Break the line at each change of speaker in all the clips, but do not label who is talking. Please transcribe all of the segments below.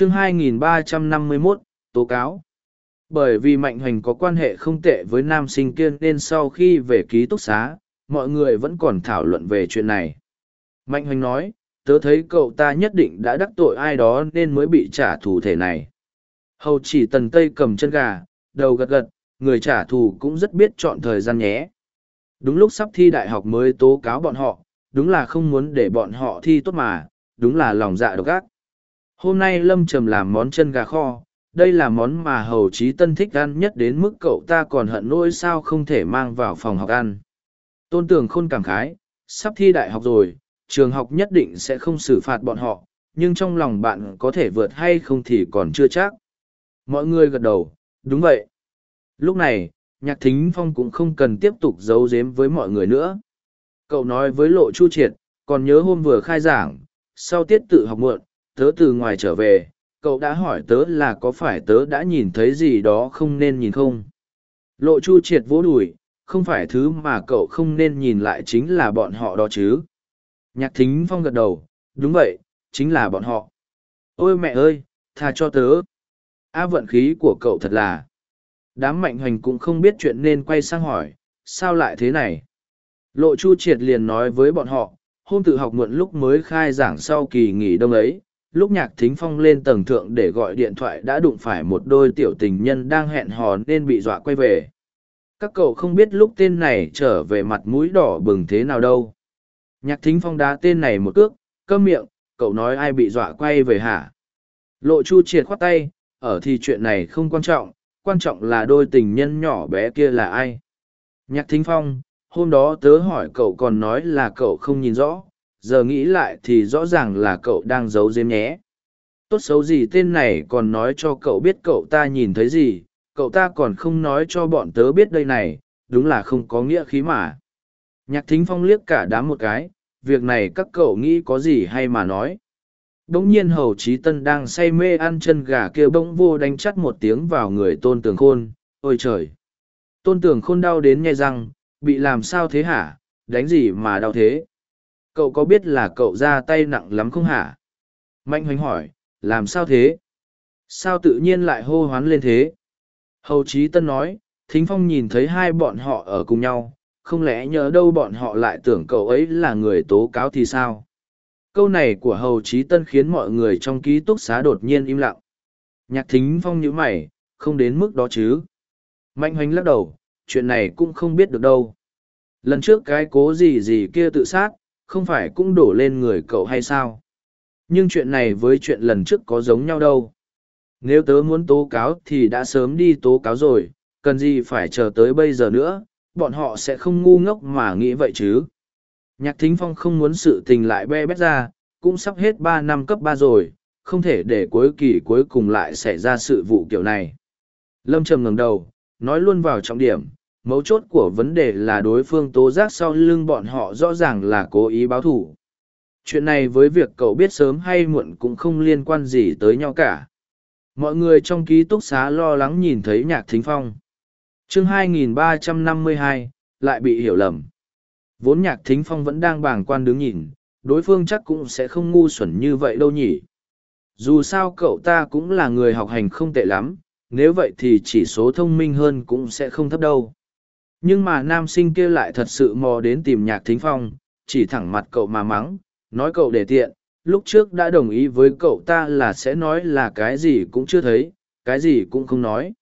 chương 2351, tố cáo. Bởi vì mạnh hoành có quan hệ không tệ với nam sinh kiên nên sau khi về ký túc xá mọi người vẫn còn thảo luận về chuyện này. Mạnh hoành nói tớ thấy cậu ta nhất định đã đắc tội ai đó nên mới bị trả thù thể này. Hầu chỉ tần tây cầm chân gà đầu gật gật người trả thù cũng rất biết chọn thời gian nhé. Đúng lúc sắp thi đại học mới tố cáo bọn họ đúng là không muốn để bọn họ thi tốt mà đúng là lòng dạ độc ác hôm nay lâm trầm làm món chân gà kho, đây là món mà hầu trí tân thích ăn nhất đến mức cậu ta còn hận nỗi sao không thể mang vào phòng học ăn. Tôn tường khôn cảm khái, sắp thi đại học rồi, trường học nhất định sẽ không xử phạt bọn họ, nhưng trong lòng bạn có thể vượt hay không thì còn chưa chắc. Mọi người gật đầu, đúng vậy. Lúc này, nhạc thính phong cũng không cần tiếp tục giấu giếm với mọi người nữa. Cậu nói với lộ chu triệt, còn nhớ hôm vừa khai giảng, sau tiết tự học muộn tớ từ ngoài trở về, cậu đã hỏi tớ là có phải tớ đã nhìn thấy gì đó không nên nhìn không? Lộ chu triệt vỗ đùi, không phải thứ mà cậu không nên nhìn lại chính là bọn họ đó chứ. Nhạc thính phong gật đầu, đúng vậy, chính là bọn họ. Ôi mẹ ơi, tha cho tớ. A vận khí của cậu thật là. Đám mạnh hoành cũng không biết chuyện nên quay sang hỏi, sao lại thế này? Lộ chu triệt liền nói với bọn họ, hôm tự học muộn lúc mới khai giảng sau kỳ nghỉ đông ấy lúc nhạc thính phong lên tầng thượng để gọi điện thoại đã đụng phải một đôi tiểu tình nhân đang hẹn hò nên bị dọa quay về. Các cậu không biết lúc tên này trở về mặt mũi đỏ bừng thế nào đâu. Nhạc thính phong đá tên này một cước cơm miệng, cậu nói ai bị dọa quay về hả? Lộ chu triệt khoát tay, ở thì chuyện này không quan trọng quan trọng là đôi tình nhân nhỏ bé kia là ai? Nhạc thính phong, hôm đó tớ hỏi cậu còn nói là cậu không nhìn rõ giờ nghĩ lại thì rõ ràng là cậu đang giấu dếm nhé. Tốt xấu gì tên này còn nói cho cậu biết cậu ta nhìn thấy gì, cậu ta còn không nói cho bọn tớ biết đây này, đúng là không có nghĩa khí mà. Nhạc thính phong liếc cả đám một cái, việc này các cậu nghĩ có gì hay mà nói. Bỗng nhiên hầu trí tân đang say mê ăn chân gà kia bỗng vô đánh chắt một tiếng vào người tôn tường khôn, ôi trời! Tôn tường khôn đau đến nhai răng, bị làm sao thế hả? Đánh gì mà đau thế? Cậu có biết là cậu ra tay nặng lắm không hả? Mạnh hoành hỏi, làm sao thế? Sao tự nhiên lại hô hoán lên thế? Hầu trí tân nói, thính phong nhìn thấy hai bọn họ ở cùng nhau, không lẽ nhớ đâu bọn họ lại tưởng cậu ấy là người tố cáo thì sao? Câu này của hầu trí tân khiến mọi người trong ký túc xá đột nhiên im lặng. Nhạc thính phong nhíu mày, không đến mức đó chứ. Mạnh hoành lắc đầu, chuyện này cũng không biết được đâu. Lần trước cái cố gì gì kia tự sát không phải cũng đổ lên người cậu hay sao? Nhưng chuyện này với chuyện lần trước có giống nhau đâu. Nếu tớ muốn tố cáo thì đã sớm đi tố cáo rồi, cần gì phải chờ tới bây giờ nữa, bọn họ sẽ không ngu ngốc mà nghĩ vậy chứ. Nhạc thính phong không muốn sự tình lại be bét ra, cũng sắp hết ba năm cấp ba rồi, không thể để cuối kỳ cuối cùng lại xảy ra sự vụ kiểu này. Lâm trầm ngẩng đầu, nói luôn vào trọng điểm mấu chốt của vấn đề là đối phương tố giác sau lưng bọn họ rõ ràng là cố ý báo thù. Chuyện này với việc cậu biết sớm hay muộn cũng không liên quan gì tới nhau cả. Mọi người trong ký túc xá lo lắng nhìn thấy nhạc thính phong. Chương 2352, lại bị hiểu lầm. Vốn nhạc thính phong vẫn đang bàng quan đứng nhìn đối phương chắc cũng sẽ không ngu xuẩn như vậy đâu nhỉ. Dù sao cậu ta cũng là người học hành không tệ lắm nếu vậy thì chỉ số thông minh hơn cũng sẽ không thấp đâu nhưng mà nam sinh kia lại thật sự mò đến tìm nhạc thính phong, chỉ thẳng mặt cậu mà mắng, nói cậu để tiện, lúc trước đã đồng ý với cậu ta là sẽ nói là cái gì cũng chưa thấy, cái gì cũng không nói.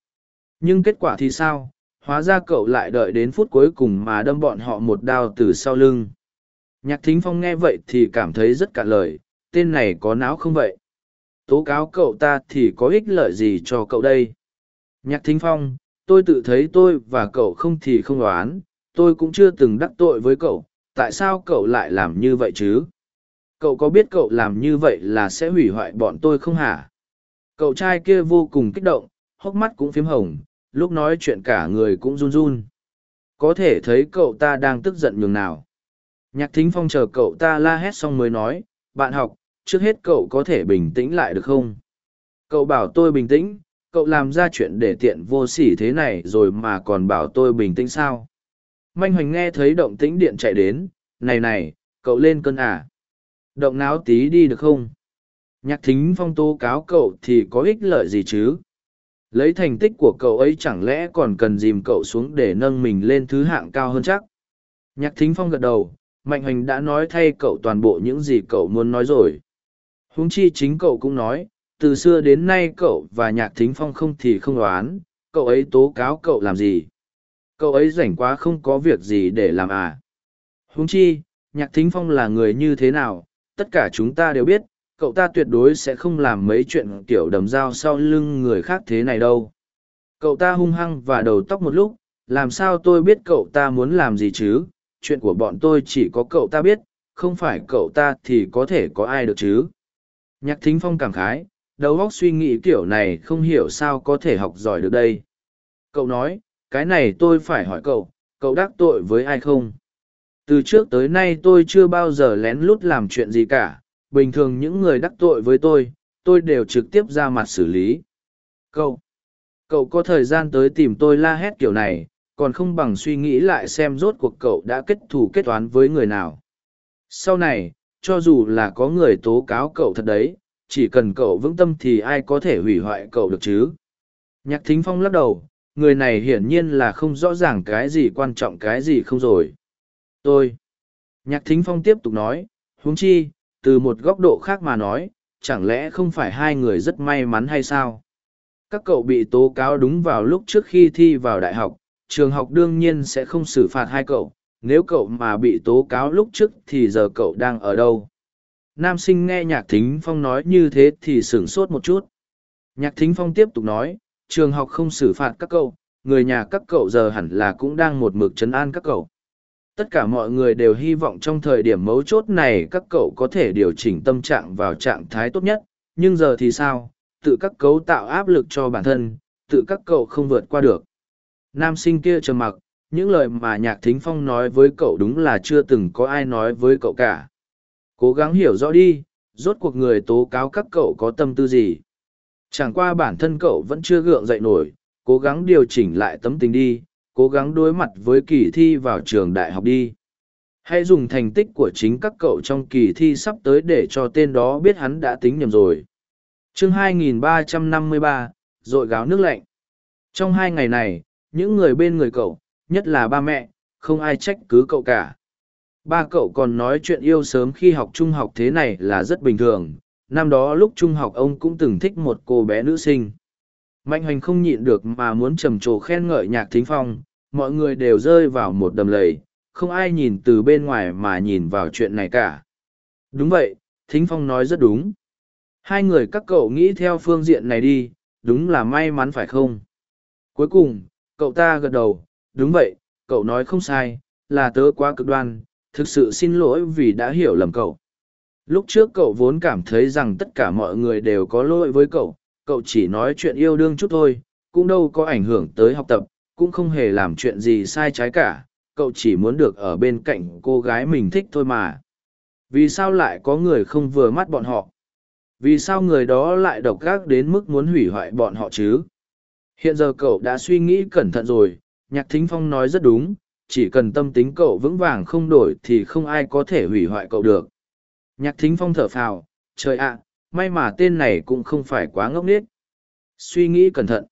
Nhưng kết quả thì sao? Hóa ra cậu lại đợi đến phút cuối cùng mà đâm bọn họ một đao từ sau lưng. Nhạc thính phong nghe vậy thì cảm thấy rất cạn lời, tên này có não không vậy? Tố cáo cậu ta thì có ích lợi gì cho cậu đây? Nhạc thính phong tôi tự thấy tôi và cậu không thì không đoán tôi cũng chưa từng đắc tội với cậu, tại sao cậu lại làm như vậy chứ? Cậu có biết cậu làm như vậy là sẽ hủy hoại bọn tôi không hả? Cậu trai kia vô cùng kích động, hốc mắt cũng phiếm hồng, lúc nói chuyện cả người cũng run run. Có thể thấy cậu ta đang tức giận nhường nào. Nhạc thính phong chờ cậu ta la hét xong mới nói, bạn học, trước hết cậu có thể bình tĩnh lại được không? Cậu bảo tôi bình tĩnh cậu làm ra chuyện để tiện vô sỉ thế này rồi mà còn bảo tôi bình tĩnh sao? Manh hoành nghe thấy động tĩnh điện chạy đến, này này, cậu lên cơn à? Động não tí đi được không? Nhạc thính phong tố cáo cậu thì có ích lợi gì chứ? Lấy thành tích của cậu ấy chẳng lẽ còn cần dìm cậu xuống để nâng mình lên thứ hạng cao hơn chắc? Nhạc thính phong gật đầu, mạnh hoành đã nói thay cậu toàn bộ những gì cậu muốn nói rồi. Huống chi chính cậu cũng nói từ xưa đến nay cậu và nhạc thính phong không thì không đoán, cậu ấy tố cáo cậu làm gì? Cậu ấy rảnh quá không có việc gì để làm à? Huống chi, nhạc thính phong là người như thế nào? Tất cả chúng ta đều biết, cậu ta tuyệt đối sẽ không làm mấy chuyện kiểu đầm dao sau lưng người khác thế này đâu. Cậu ta hung hăng và đầu tóc một lúc, làm sao tôi biết cậu ta muốn làm gì chứ? Chuyện của bọn tôi chỉ có cậu ta biết, không phải cậu ta thì có thể có ai được chứ? Nhạc thính phong cảm khái đầu óc suy nghĩ kiểu này không hiểu sao có thể học giỏi được đây. Cậu nói, cái này tôi phải hỏi cậu cậu đắc tội với ai không? Từ trước tới nay tôi chưa bao giờ lén lút làm chuyện gì cả, bình thường những người đắc tội với tôi tôi đều trực tiếp ra mặt xử lý. Cậu cậu có thời gian tới tìm tôi la hét kiểu này, còn không bằng suy nghĩ lại xem rốt cuộc cậu đã kết thù kết toán với người nào. Sau này, cho dù là có người tố cáo cậu thật đấy chỉ cần cậu vững tâm thì ai có thể hủy hoại cậu được chứ? Nhạc thính phong lắc đầu, người này hiển nhiên là không rõ ràng cái gì quan trọng cái gì không rồi. Tôi. Nhạc thính phong tiếp tục nói, huống chi, từ một góc độ khác mà nói, chẳng lẽ không phải hai người rất may mắn hay sao? Các cậu bị tố cáo đúng vào lúc trước khi thi vào đại học, trường học đương nhiên sẽ không xử phạt hai cậu, nếu cậu mà bị tố cáo lúc trước thì giờ cậu đang ở đâu? Nam sinh nghe nhạc thính phong nói như thế thì sửng sốt một chút. Nhạc thính phong tiếp tục nói, trường học không xử phạt các cậu, người nhà các cậu giờ hẳn là cũng đang một mực chấn an các cậu. Tất cả mọi người đều hy vọng trong thời điểm mấu chốt này các cậu có thể điều chỉnh tâm trạng vào trạng thái tốt nhất, nhưng giờ thì sao? Tự các cấu tạo áp lực cho bản thân, tự các cậu không vượt qua được. Nam sinh kia trầm mặc, những lời mà nhạc thính phong nói với cậu đúng là chưa từng có ai nói với cậu cả cố gắng hiểu rõ đi rốt cuộc người tố cáo các cậu có tâm tư gì? Chẳng qua bản thân cậu vẫn chưa gượng dậy nổi cố gắng điều chỉnh lại tấm tình đi cố gắng đối mặt với kỳ thi vào trường đại học đi. Hãy dùng thành tích của chính các cậu trong kỳ thi sắp tới để cho tên đó biết hắn đã tính nhầm rồi. Chương 2353, r ộ i gáo nước lạnh. Trong hai ngày này những người bên người cậu nhất là ba mẹ không ai trách cứ cậu cả ba cậu còn nói chuyện yêu sớm khi học trung học thế này là rất bình thường. Năm đó lúc trung học ông cũng từng thích một cô bé nữ sinh. Mạnh hoành không nhịn được mà muốn trầm trồ khen ngợi nhạc thính phong. Mọi người đều rơi vào một đầm lầy, không ai nhìn từ bên ngoài mà nhìn vào chuyện này cả. Đúng vậy, thính phong nói rất đúng. Hai người các cậu nghĩ theo phương diện này đi, đúng là may mắn phải không? Cuối cùng, cậu ta gật đầu. Đúng vậy, cậu nói không sai, là tớ quá cực đoan thực sự xin lỗi vì đã hiểu lầm cậu. Lúc trước cậu vốn cảm thấy rằng tất cả mọi người đều có lỗi với cậu cậu chỉ nói chuyện yêu đương chút thôi, cũng đâu có ảnh hưởng tới học tập, cũng không hề làm chuyện gì sai trái cả, cậu chỉ muốn được ở bên cạnh cô gái mình thích thôi mà. Vì sao lại có người không vừa mắt bọn họ? Vì sao người đó lại độc gác đến mức muốn hủy hoại bọn họ chứ? Hiện giờ cậu đã suy nghĩ cẩn thận rồi, nhạc thính phong nói rất đúng chỉ cần tâm tính cậu vững vàng không đổi thì không ai có thể hủy hoại cậu được. Nhạc thính phong thở phào, trời ạ, may mà tên này cũng không phải quá ngốc nghếch. Suy nghĩ cẩn thận.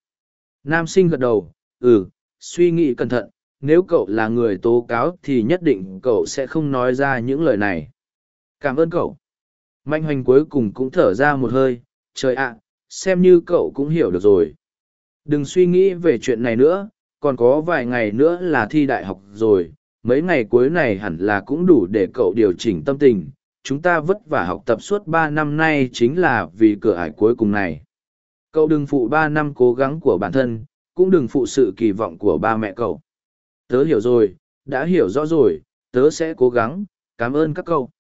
Nam sinh gật đầu ừ suy nghĩ cẩn thận, nếu cậu là người tố cáo thì nhất định cậu sẽ không nói ra những lời này. Cảm ơn cậu. Mạnh hoành cuối cùng cũng thở ra một hơi, trời ạ, xem như cậu cũng hiểu được rồi. Đừng suy nghĩ về chuyện này nữa còn có vài ngày nữa là thi đại học rồi, mấy ngày cuối này hẳn là cũng đủ để cậu điều chỉnh tâm tình. Chúng ta vất vả học tập suốt ba năm nay chính là vì cửa ải cuối cùng này. Cậu đừng phụ ba năm cố gắng của bản thân, cũng đừng phụ sự kỳ vọng của ba mẹ cậu. Tớ hiểu rồi, đã hiểu rõ rồi, tớ sẽ cố gắng, cảm ơn các cậu.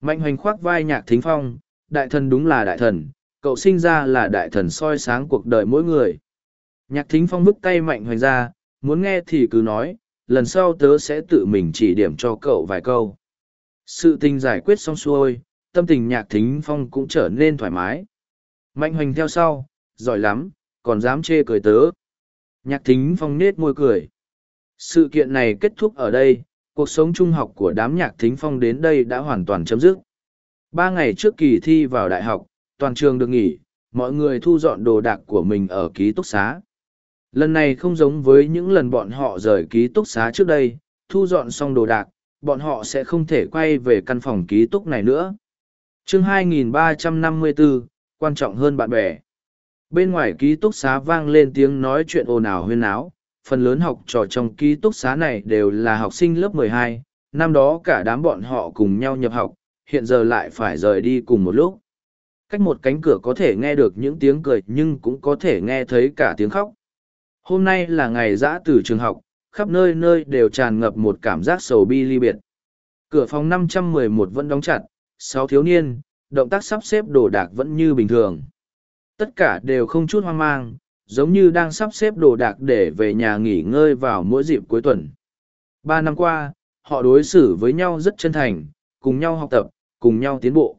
Mạnh hoành khoác vai nhạc thính phong, đại thần đúng là đại thần, cậu sinh ra là đại thần soi sáng cuộc đời mỗi người. Nhạc thính phong bức tay mạnh hoành ra muốn nghe thì cứ nói lần sau tớ sẽ tự mình chỉ điểm cho cậu vài câu. Sự tình giải quyết xong xuôi tâm tình nhạc thính phong cũng trở nên thoải mái. Mạnh hoành theo sau giỏi lắm còn dám chê cười tớ. Nhạc thính phong nết môi cười. Sự kiện này kết thúc ở đây cuộc sống trung học của đám nhạc thính phong đến đây đã hoàn toàn chấm dứt. Ba ngày trước kỳ thi vào đại học toàn trường được nghỉ, mọi người thu dọn đồ đạc của mình ở ký túc xá. Lần này không giống với những lần bọn họ rời ký túc xá trước đây, thu dọn xong đồ đạc, bọn họ sẽ không thể quay về căn phòng ký túc này nữa. chương 2354, quan trọng hơn bạn bè. Bên ngoài ký túc xá vang lên tiếng nói chuyện ồn ào huyên áo, phần lớn học trò trong ký túc xá này đều là học sinh lớp 12, năm đó cả đám bọn họ cùng nhau nhập học, hiện giờ lại phải rời đi cùng một lúc. Cách một cánh cửa có thể nghe được những tiếng cười nhưng cũng có thể nghe thấy cả tiếng khóc. Hôm nay là ngày giã từ trường học, khắp nơi nơi đều tràn ngập một cảm giác sầu bi ly biệt. Cửa phòng 511 vẫn đóng chặt, sáu thiếu niên, động tác sắp xếp đồ đạc vẫn như bình thường. Tất cả đều không chút hoang mang, giống như đang sắp xếp đồ đạc để về nhà nghỉ ngơi vào mỗi dịp cuối tuần. Ba năm qua, họ đối xử với nhau rất chân thành, cùng nhau học tập, cùng nhau tiến bộ.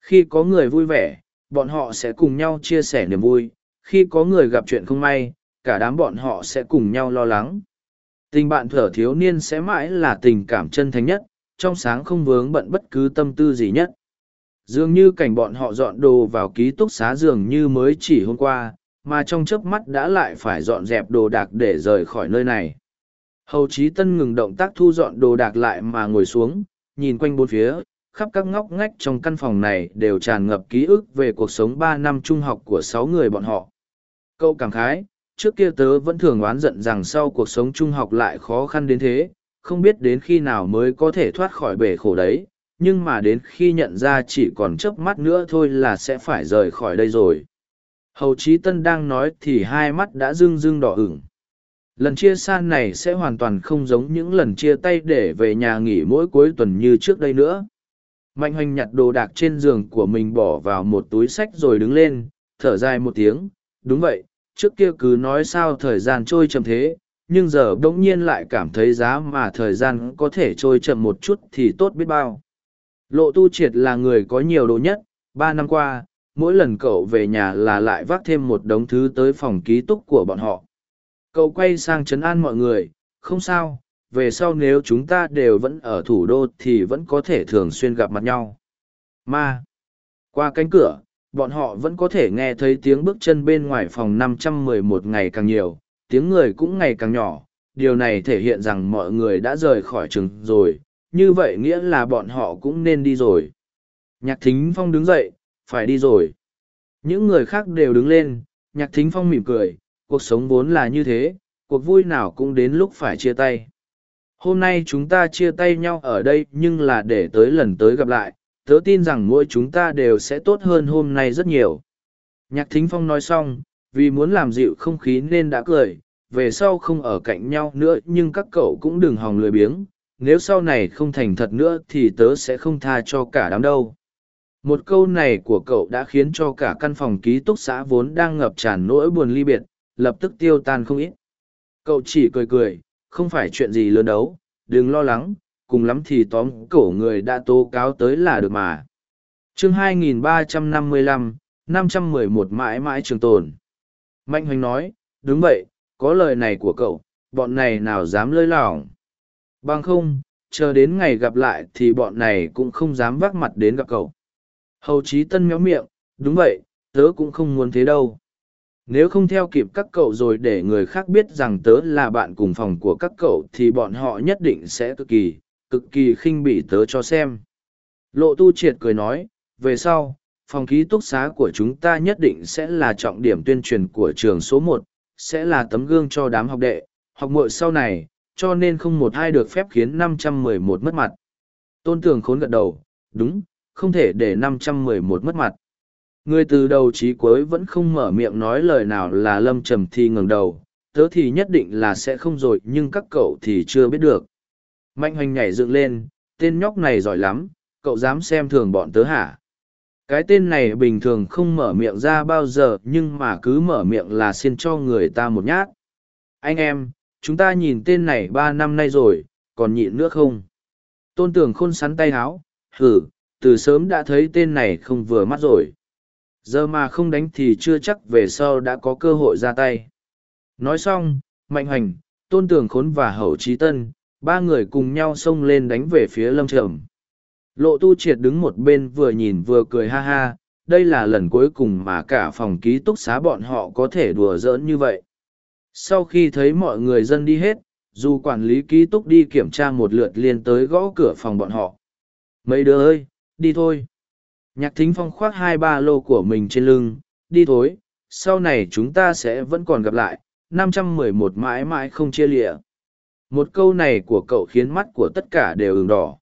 Khi có người vui vẻ, bọn họ sẽ cùng nhau chia sẻ niềm vui, khi có người gặp chuyện không may, cả đám bọn họ sẽ cùng nhau lo lắng. Tình bạn thở thiếu niên sẽ mãi là tình cảm chân thành nhất, trong sáng không vướng bận bất cứ tâm tư gì nhất. Dường như cảnh bọn họ dọn đồ vào ký túc xá dường như mới chỉ hôm qua, mà trong chớp mắt đã lại phải dọn dẹp đồ đạc để rời khỏi nơi này. Hầu Chí Tân ngừng động tác thu dọn đồ đạc lại mà ngồi xuống, nhìn quanh bốn phía, khắp các ngóc ngách trong căn phòng này đều tràn ngập ký ức về cuộc sống ba năm trung học của sáu người bọn họ. Cậu cảm khái, trước kia tớ vẫn thường oán giận rằng sau cuộc sống trung học lại khó khăn đến thế, không biết đến khi nào mới có thể thoát khỏi bể khổ đấy, nhưng mà đến khi nhận ra chỉ còn chớp mắt nữa thôi là sẽ phải rời khỏi đây rồi. Hầu Chí Tân đang nói thì hai mắt đã rưng rưng đỏ ửng. Lần chia xa này sẽ hoàn toàn không giống những lần chia tay để về nhà nghỉ mỗi cuối tuần như trước đây nữa. Mạnh hoành nhặt đồ đạc trên giường của mình bỏ vào một túi sách rồi đứng lên, thở dài một tiếng. Đúng vậy, trước kia cứ nói sao thời gian trôi chậm thế, nhưng giờ bỗng nhiên lại cảm thấy giá mà thời gian có thể trôi chậm một chút thì tốt biết bao. Lộ tu triệt là người có nhiều đồ nhất, ba năm qua, mỗi lần cậu về nhà là lại vác thêm một đống thứ tới phòng ký túc của bọn họ. Cậu quay sang chấn an mọi người, không sao, về sau nếu chúng ta đều vẫn ở thủ đô thì vẫn có thể thường xuyên gặp mặt nhau. Ma. Qua cánh cửa, bọn họ vẫn có thể nghe thấy tiếng bước chân bên ngoài phòng 511 ngày càng nhiều, tiếng người cũng ngày càng nhỏ. Điều này thể hiện rằng mọi người đã rời khỏi trường rồi, như vậy nghĩa là bọn họ cũng nên đi rồi. Nhạc Thính Phong đứng dậy, phải đi rồi. Những người khác đều đứng lên, Nhạc Thính Phong mỉm cười, cuộc sống vốn là như thế, cuộc vui nào cũng đến lúc phải chia tay. Hôm nay chúng ta chia tay nhau ở đây nhưng là để tới lần tới gặp lại, tớ tin rằng mỗi chúng ta đều sẽ tốt hơn hôm nay rất nhiều. Nhạc Thính Phong nói xong, vì muốn làm dịu không khí nên đã cười, về sau không ở cạnh nhau nữa nhưng các cậu cũng đừng hòng lười biếng, nếu sau này không thành thật nữa thì tớ sẽ không tha cho cả đám đâu. Một câu này của cậu đã khiến cho cả căn phòng ký túc xã vốn đang ngập tràn nỗi buồn ly biệt, lập tức tiêu tan không ít. Cậu chỉ cười cười, không phải chuyện gì lớn đấu, đừng lo lắng, cùng lắm thì tóm cổ người đã tố cáo tới là được mà. chương 2355, 511 mãi mãi trường tồn. Mạnh hoành nói, đúng vậy, có lời này của cậu, bọn này nào dám lơi lỏng. Bằng không, chờ đến ngày gặp lại thì bọn này cũng không dám vác mặt đến gặp cậu. Hầu Chí Tân méo miệng, đúng vậy, tớ cũng không muốn thế đâu. Nếu không theo kịp các cậu rồi để người khác biết rằng tớ là bạn cùng phòng của các cậu thì bọn họ nhất định sẽ cực kỳ, cực kỳ khinh bỉ tớ cho xem. Lộ tu triệt cười nói, về sau, phòng ký túc xá của chúng ta nhất định sẽ là trọng điểm tuyên truyền của trường số một, sẽ là tấm gương cho đám học đệ, học muội sau này, cho nên không một ai được phép khiến 511 mất mặt. Tôn tường khốn gật đầu, đúng, không thể để 511 mất mặt. Người từ đầu chí cuối vẫn không mở miệng nói lời nào là lâm trầm thi ngẩng đầu, tớ thì nhất định là sẽ không rồi nhưng các cậu thì chưa biết được. Mạnh hoành nhảy dựng lên, tên nhóc này giỏi lắm, cậu dám xem thường bọn tớ hả? Cái tên này bình thường không mở miệng ra bao giờ nhưng mà cứ mở miệng là xin cho người ta một nhát. Anh em, chúng ta nhìn tên này ba năm nay rồi, còn nhịn nữa không? Tôn tưởng khôn sắn tay háo, hử, từ sớm đã thấy tên này không vừa mắt rồi. Giờ mà không đánh thì chưa chắc về sau đã có cơ hội ra tay. Nói xong, Mạnh Hoành, Tôn Tường Khốn và Hậu Trí Tân, ba người cùng nhau xông lên đánh về phía Lâm Trầm. Lộ tu triệt đứng một bên vừa nhìn vừa cười ha ha, đây là lần cuối cùng mà cả phòng ký túc xá bọn họ có thể đùa giỡn như vậy. Sau khi thấy mọi người dân đi hết dù quản lý ký túc đi kiểm tra một lượt liền tới gõ cửa phòng bọn họ. Mấy đứa ơi đi thôi. Nhạc thính phong khoác hai ba lô của mình trên lưng đi thôi sau này chúng ta sẽ vẫn còn gặp lại năm trăm mười một mãi mãi không chia lịa một câu này của cậu khiến mắt của tất cả đều ửng đỏ.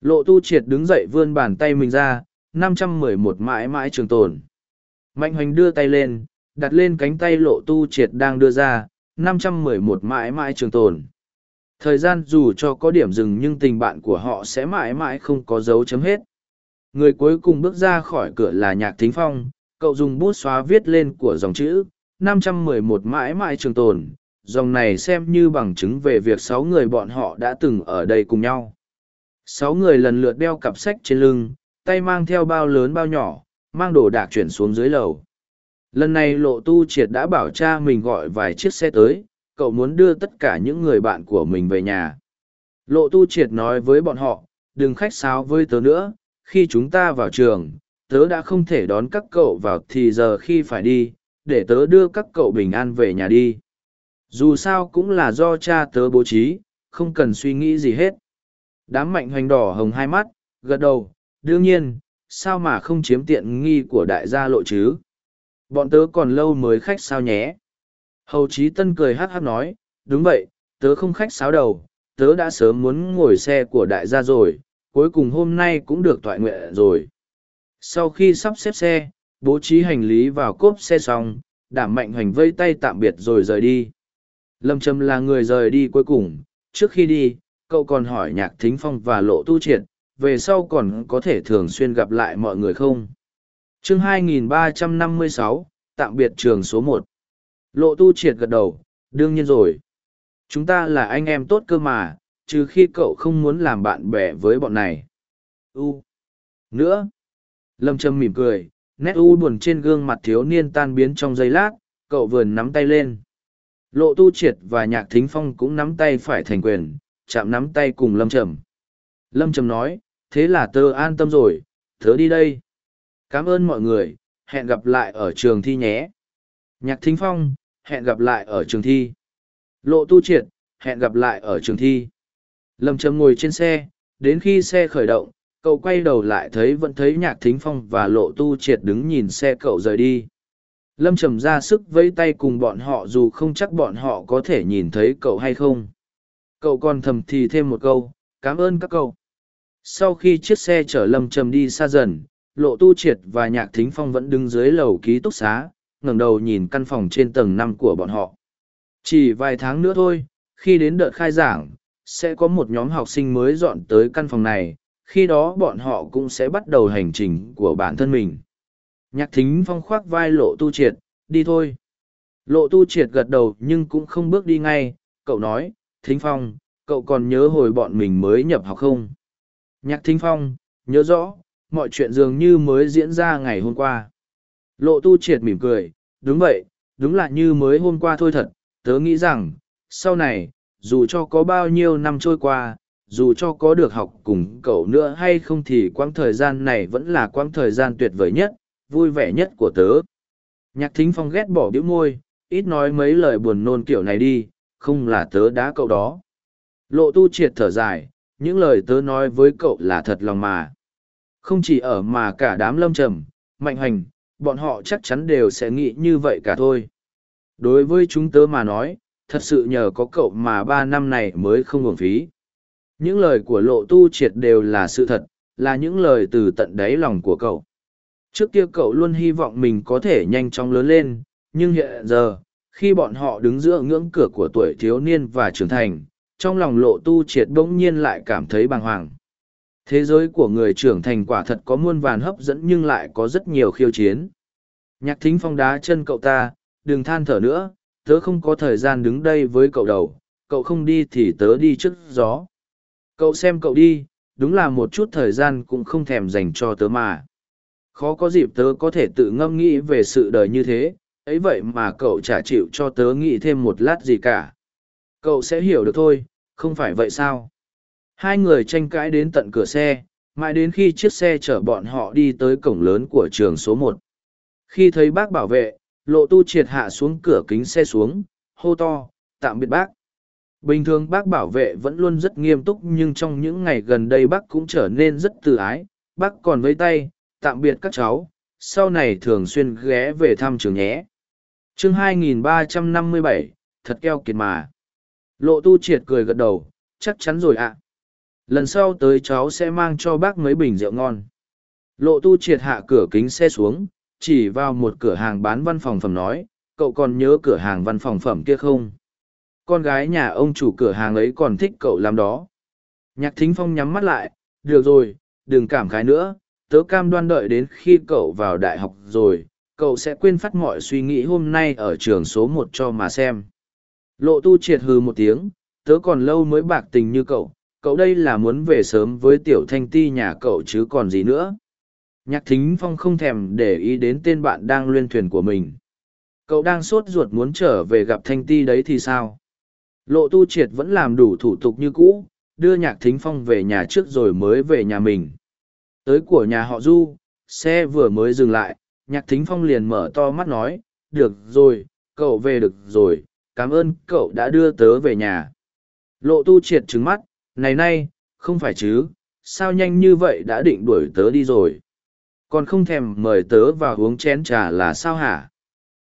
Lộ tu triệt đứng dậy vươn bàn tay mình ra, năm trăm mười một mãi mãi trường tồn. Mạnh hoành đưa tay lên, đặt lên cánh tay lộ tu triệt đang đưa ra, năm trăm mười một mãi mãi trường tồn. Thời gian dù cho có điểm dừng nhưng tình bạn của họ sẽ mãi mãi không có dấu chấm hết. Người cuối cùng bước ra khỏi cửa là nhạc thính phong, cậu dùng bút xóa viết lên của dòng chữ 511 mãi mãi trường tồn dòng này xem như bằng chứng về việc sáu người bọn họ đã từng ở đây cùng nhau. Sáu người lần lượt đeo cặp sách trên lưng, tay mang theo bao lớn bao nhỏ, mang đồ đạc chuyển xuống dưới lầu. Lần này lộ tu triệt đã bảo cha mình gọi vài chiếc xe tới, cậu muốn đưa tất cả những người bạn của mình về nhà. Lộ tu triệt nói với bọn họ, đừng khách sáo với tớ nữa, khi chúng ta vào trường, tớ đã không thể đón các cậu vào thì giờ khi phải đi, để tớ đưa các cậu bình an về nhà đi dù sao cũng là do cha tớ bố trí, không cần suy nghĩ gì hết. Đám mạnh hoành đỏ hồng hai mắt, gật đầu, đương nhiên, sao mà không chiếm tiện nghi của đại gia lộ chứ? Bọn tớ còn lâu mới khách sao nhé? Hầu trí tân cười hát hát nói, đúng vậy, tớ không khách sáo đầu, tớ đã sớm muốn ngồi xe của đại gia rồi, cuối cùng hôm nay cũng được thoại nguyện rồi. Sau khi sắp xếp xe, bố trí hành lý vào cốp xe xong đảm mạnh hoành vây tay tạm biệt rồi rời đi lâm trầm là người rời đi cuối cùng. Trước khi đi cậu còn hỏi nhạc thính phong và lộ tu triệt về sau còn có thể thường xuyên gặp lại mọi người không? Chương 2356, tạm biệt trường số một. Lộ tu triệt gật đầu đương nhiên rồi. Chúng ta là anh em tốt cơ mà trừ khi cậu không muốn làm bạn bè với bọn này. U. Nữa. Lâm trâm mỉm cười nét u buồn trên gương mặt thiếu niên tan biến trong giây lát cậu vườn nắm tay lên lộ tu triệt và nhạc thính phong cũng nắm tay phải thành quyền, chạm nắm tay cùng lâm trầm. Lâm trầm nói, thế là tớ an tâm rồi, tớ đi đây. Cảm ơn mọi người, hẹn gặp lại ở trường thi nhé. Nhạc thính phong, hẹn gặp lại ở trường thi. Lộ tu triệt, hẹn gặp lại ở trường thi. Lâm trầm ngồi trên xe, đến khi xe khởi động, cậu quay đầu lại thấy vẫn thấy nhạc thính phong và lộ tu triệt đứng nhìn xe cậu rời đi lâm trầm ra sức vẫy tay cùng bọn họ dù không chắc bọn họ có thể nhìn thấy cậu hay không. Cậu còn thầm thì thêm một câu, cảm ơn các cậu. Sau khi chiếc xe chở lâm trầm đi xa dần, lộ tu triệt và nhạc thính phong vẫn đứng dưới lầu ký túc xá, ngẩng đầu nhìn căn phòng trên tầng năm của bọn họ. Chỉ vài tháng nữa thôi, khi đến đợt khai giảng, sẽ có một nhóm học sinh mới dọn tới căn phòng này, khi đó bọn họ cũng sẽ bắt đầu hành trình của bản thân mình nhạc thính phong khoác vai lộ tu triệt, đi thôi. Lộ tu triệt gật đầu nhưng cũng không bước đi ngay. Cậu nói, thính phong, cậu còn nhớ hồi bọn mình mới nhập học không? Nhạc thính phong, nhớ rõ, mọi chuyện dường như mới diễn ra ngày hôm qua. Lộ tu triệt mỉm cười, đúng vậy, đúng là như mới hôm qua thôi thật. Tớ nghĩ rằng, sau này, dù cho có bao nhiêu năm trôi qua, dù cho có được học cùng cậu nữa hay không thì quãng thời gian này vẫn là quãng thời gian tuyệt vời nhất vui vẻ nhất của tớ. Nhạc thính phong ghét bỏ đĩu môi, ít nói mấy lời buồn nôn kiểu này đi, không là tớ đã cậu đó. Lộ tu triệt thở dài, những lời tớ nói với cậu là thật lòng mà. Không chỉ ở mà cả đám lâm trầm, mạnh hành, bọn họ chắc chắn đều sẽ nghĩ như vậy cả thôi. Đối với chúng tớ mà nói, thật sự nhờ có cậu mà ba năm này mới không uổng phí. Những lời của lộ tu triệt đều là sự thật, là những lời từ tận đáy lòng của cậu trước kia cậu luôn hy vọng mình có thể nhanh chóng lớn lên, nhưng hiện giờ, khi bọn họ đứng giữa ngưỡng cửa của tuổi thiếu niên và trưởng thành, trong lòng lộ tu triệt bỗng nhiên lại cảm thấy bàng hoàng. Thế giới của người trưởng thành quả thật có muôn vàn hấp dẫn nhưng lại có rất nhiều khiêu chiến. Nhạc thính phong đá chân cậu ta, đừng than thở nữa, tớ không có thời gian đứng đây với cậu đầu, cậu không đi thì tớ đi trước gió. Cậu xem cậu đi, đúng là một chút thời gian cũng không thèm dành cho tớ mà khó có dịp tớ có thể tự ngâm nghĩ về sự đời như thế ấy vậy mà cậu chả chịu cho tớ nghĩ thêm một lát gì cả cậu sẽ hiểu được thôi không phải vậy sao hai người tranh cãi đến tận cửa xe Mãi đến khi chiếc xe chở bọn họ đi tới cổng lớn của trường số một. Khi thấy bác bảo vệ, lộ tu triệt hạ xuống cửa kính xe xuống, hô to, tạm biệt bác. Bình thường bác bảo vệ vẫn luôn rất nghiêm túc nhưng trong những ngày gần đây bác cũng trở nên rất tự ái. Bác còn với tay, tạm biệt các cháu, sau này thường xuyên ghé về thăm trường nhé. chương 2357, thật keo kiệt mà. Lộ tu triệt cười gật đầu, chắc chắn rồi ạ. Lần sau tới cháu sẽ mang cho bác mấy bình rượu ngon. Lộ tu triệt hạ cửa kính xe xuống, chỉ vào một cửa hàng bán văn phòng phẩm nói, cậu còn nhớ cửa hàng văn phòng phẩm kia không? Con gái nhà ông chủ cửa hàng ấy còn thích cậu làm đó. Nhạc thính phong nhắm mắt lại, được rồi, đừng cảm khái nữa, tớ cam đoan đợi đến khi cậu vào đại học rồi, cậu sẽ quên phát mọi suy nghĩ hôm nay ở trường số một cho mà xem. Lộ tu triệt hừ một tiếng, tớ còn lâu mới bạc tình như cậu, cậu đây là muốn về sớm với tiểu thanh ti nhà cậu chứ còn gì nữa. Nhạc thính phong không thèm để ý đến tên bạn đang luyên thuyền của mình. Cậu đang sốt ruột muốn trở về gặp thanh ti đấy thì sao? Lộ tu triệt vẫn làm đủ thủ tục như cũ, đưa nhạc thính phong về nhà trước rồi mới về nhà mình. Tới của nhà họ Du, xe vừa mới dừng lại, nhạc thính phong liền mở to mắt nói, được rồi, cậu về được rồi, cảm ơn cậu đã đưa tớ về nhà. Lộ tu triệt trứng mắt, này nay, không phải chứ, sao nhanh như vậy đã định đuổi tớ đi rồi. Còn không thèm mời tớ vào uống chén trà là sao hả?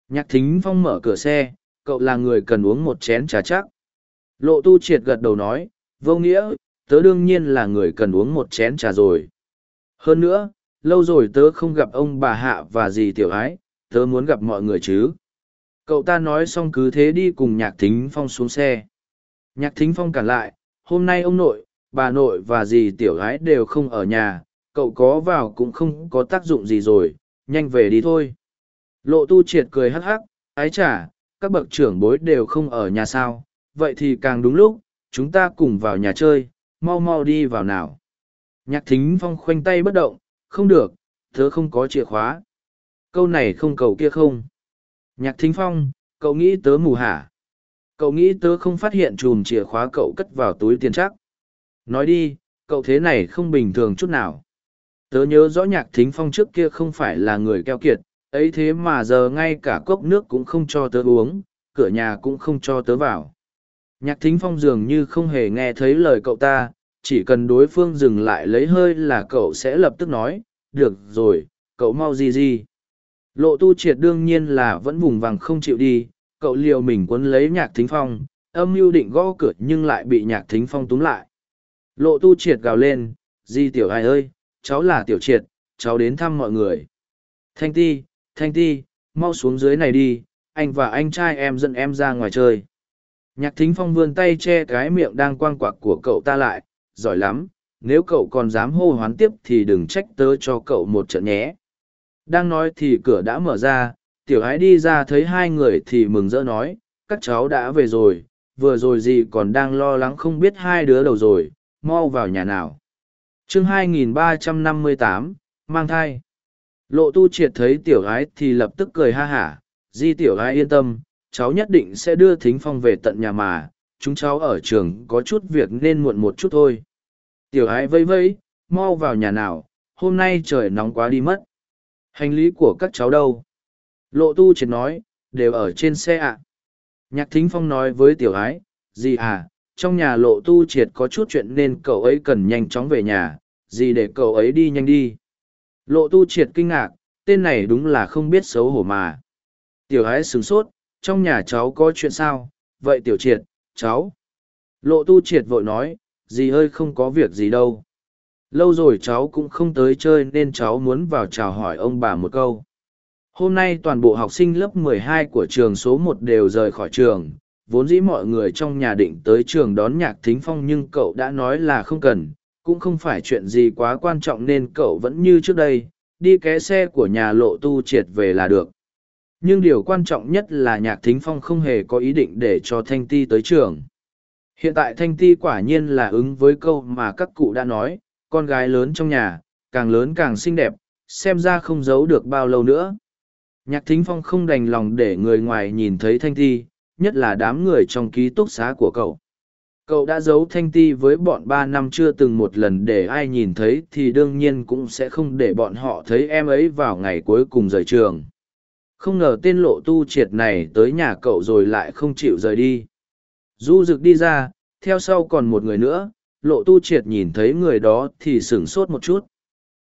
Nhạc thính phong mở cửa xe, cậu là người cần uống một chén trà chắc. Lộ tu triệt gật đầu nói, vô nghĩa, tớ đương nhiên là người cần uống một chén trà rồi. Hơn nữa, lâu rồi tớ không gặp ông bà hạ và dì tiểu ái, tớ muốn gặp mọi người chứ. Cậu ta nói xong cứ thế đi cùng nhạc thính phong xuống xe. Nhạc thính phong cản lại, hôm nay ông nội, bà nội và dì tiểu ái đều không ở nhà, cậu có vào cũng không có tác dụng gì rồi, nhanh về đi thôi. Lộ tu triệt cười hắc hắc, ái chả, các bậc trưởng bối đều không ở nhà sao, vậy thì càng đúng lúc, chúng ta cùng vào nhà chơi, mau mau đi vào nào. Nhạc thính phong khoanh tay bất động, không được, tớ không có chìa khóa. Câu này không cầu kia không. Nhạc thính phong, cậu nghĩ tớ mù hả? Cậu nghĩ tớ không phát hiện chùm chìa khóa cậu cất vào túi tiền chắc. Nói đi, cậu thế này không bình thường chút nào. Tớ nhớ rõ nhạc thính phong trước kia không phải là người keo kiệt, ấy thế mà giờ ngay cả cốc nước cũng không cho tớ uống, cửa nhà cũng không cho tớ vào. Nhạc thính phong dường như không hề nghe thấy lời cậu ta, chỉ cần đối phương dừng lại lấy hơi là cậu sẽ lập tức nói, được rồi, cậu mau gì gì. Lộ tu triệt đương nhiên là vẫn vùng vằng không chịu đi, cậu liều mình quấn lấy nhạc thính phong, âm mưu định gõ cửa nhưng lại bị nhạc thính phong túm lại. Lộ tu triệt gào lên, di tiểu ai ơi, cháu là tiểu triệt, cháu đến thăm mọi người. Thanh ti, thanh ti, mau xuống dưới này đi, anh và anh trai em dẫn em ra ngoài chơi. Nhạc thính phong vươn tay che cái miệng đang quang quạc của cậu ta lại, giỏi lắm, nếu cậu còn dám hô hoán tiếp thì đừng trách tớ cho cậu một trận nhé. Đang nói thì cửa đã mở ra, tiểu ái đi ra thấy hai người thì mừng rỡ nói, các cháu đã về rồi, vừa rồi gì còn đang lo lắng không biết hai đứa đầu rồi, mau vào nhà nào. chương 2358, mang thai. Lộ tu triệt thấy tiểu ái thì lập tức cười ha hả, di tiểu ái yên tâm, cháu nhất định sẽ đưa thính phong về tận nhà mà, chúng cháu ở trường có chút việc nên muộn một chút thôi. Tiểu ái vây vây, mau vào nhà nào, hôm nay trời nóng quá đi mất. Hành lý của các cháu đâu? Lộ tu triệt nói, đều ở trên xe ạ. Nhạc thính phong nói với tiểu ái, gì à, trong nhà lộ tu triệt có chút chuyện nên cậu ấy cần nhanh chóng về nhà, gì để cậu ấy đi nhanh đi. Lộ tu triệt kinh ngạc, tên này đúng là không biết xấu hổ mà. Tiểu ái sửng sốt, trong nhà cháu có chuyện sao, vậy tiểu triệt, cháu. Lộ tu triệt vội nói, dì ơi không có việc gì đâu. Lâu rồi cháu cũng không tới chơi nên cháu muốn vào chào hỏi ông bà một câu. Hôm nay toàn bộ học sinh lớp 12 của trường số 1 đều rời khỏi trường, vốn dĩ mọi người trong nhà định tới trường đón nhạc thính phong nhưng cậu đã nói là không cần, cũng không phải chuyện gì quá quan trọng nên cậu vẫn như trước đây, đi ké xe của nhà lộ tu triệt về là được. Nhưng điều quan trọng nhất là nhạc thính phong không hề có ý định để cho Thanh Ti tới trường. Hiện tại Thanh Ti quả nhiên là ứng với câu mà các cụ đã nói, con gái lớn trong nhà, càng lớn càng xinh đẹp, xem ra không giấu được bao lâu nữa. Nhạc thính phong không đành lòng để người ngoài nhìn thấy Thanh Ti, nhất là đám người trong ký túc xá của cậu. cậu đã giấu thanh ti với bọn ba năm chưa từng một lần để ai nhìn thấy thì đương nhiên cũng sẽ không để bọn họ thấy em ấy vào ngày cuối cùng rời trường không ngờ tên lộ tu triệt này tới nhà cậu rồi lại không chịu rời đi du rực đi ra, theo sau còn một người nữa, lộ tu triệt nhìn thấy người đó thì sửng sốt một chút.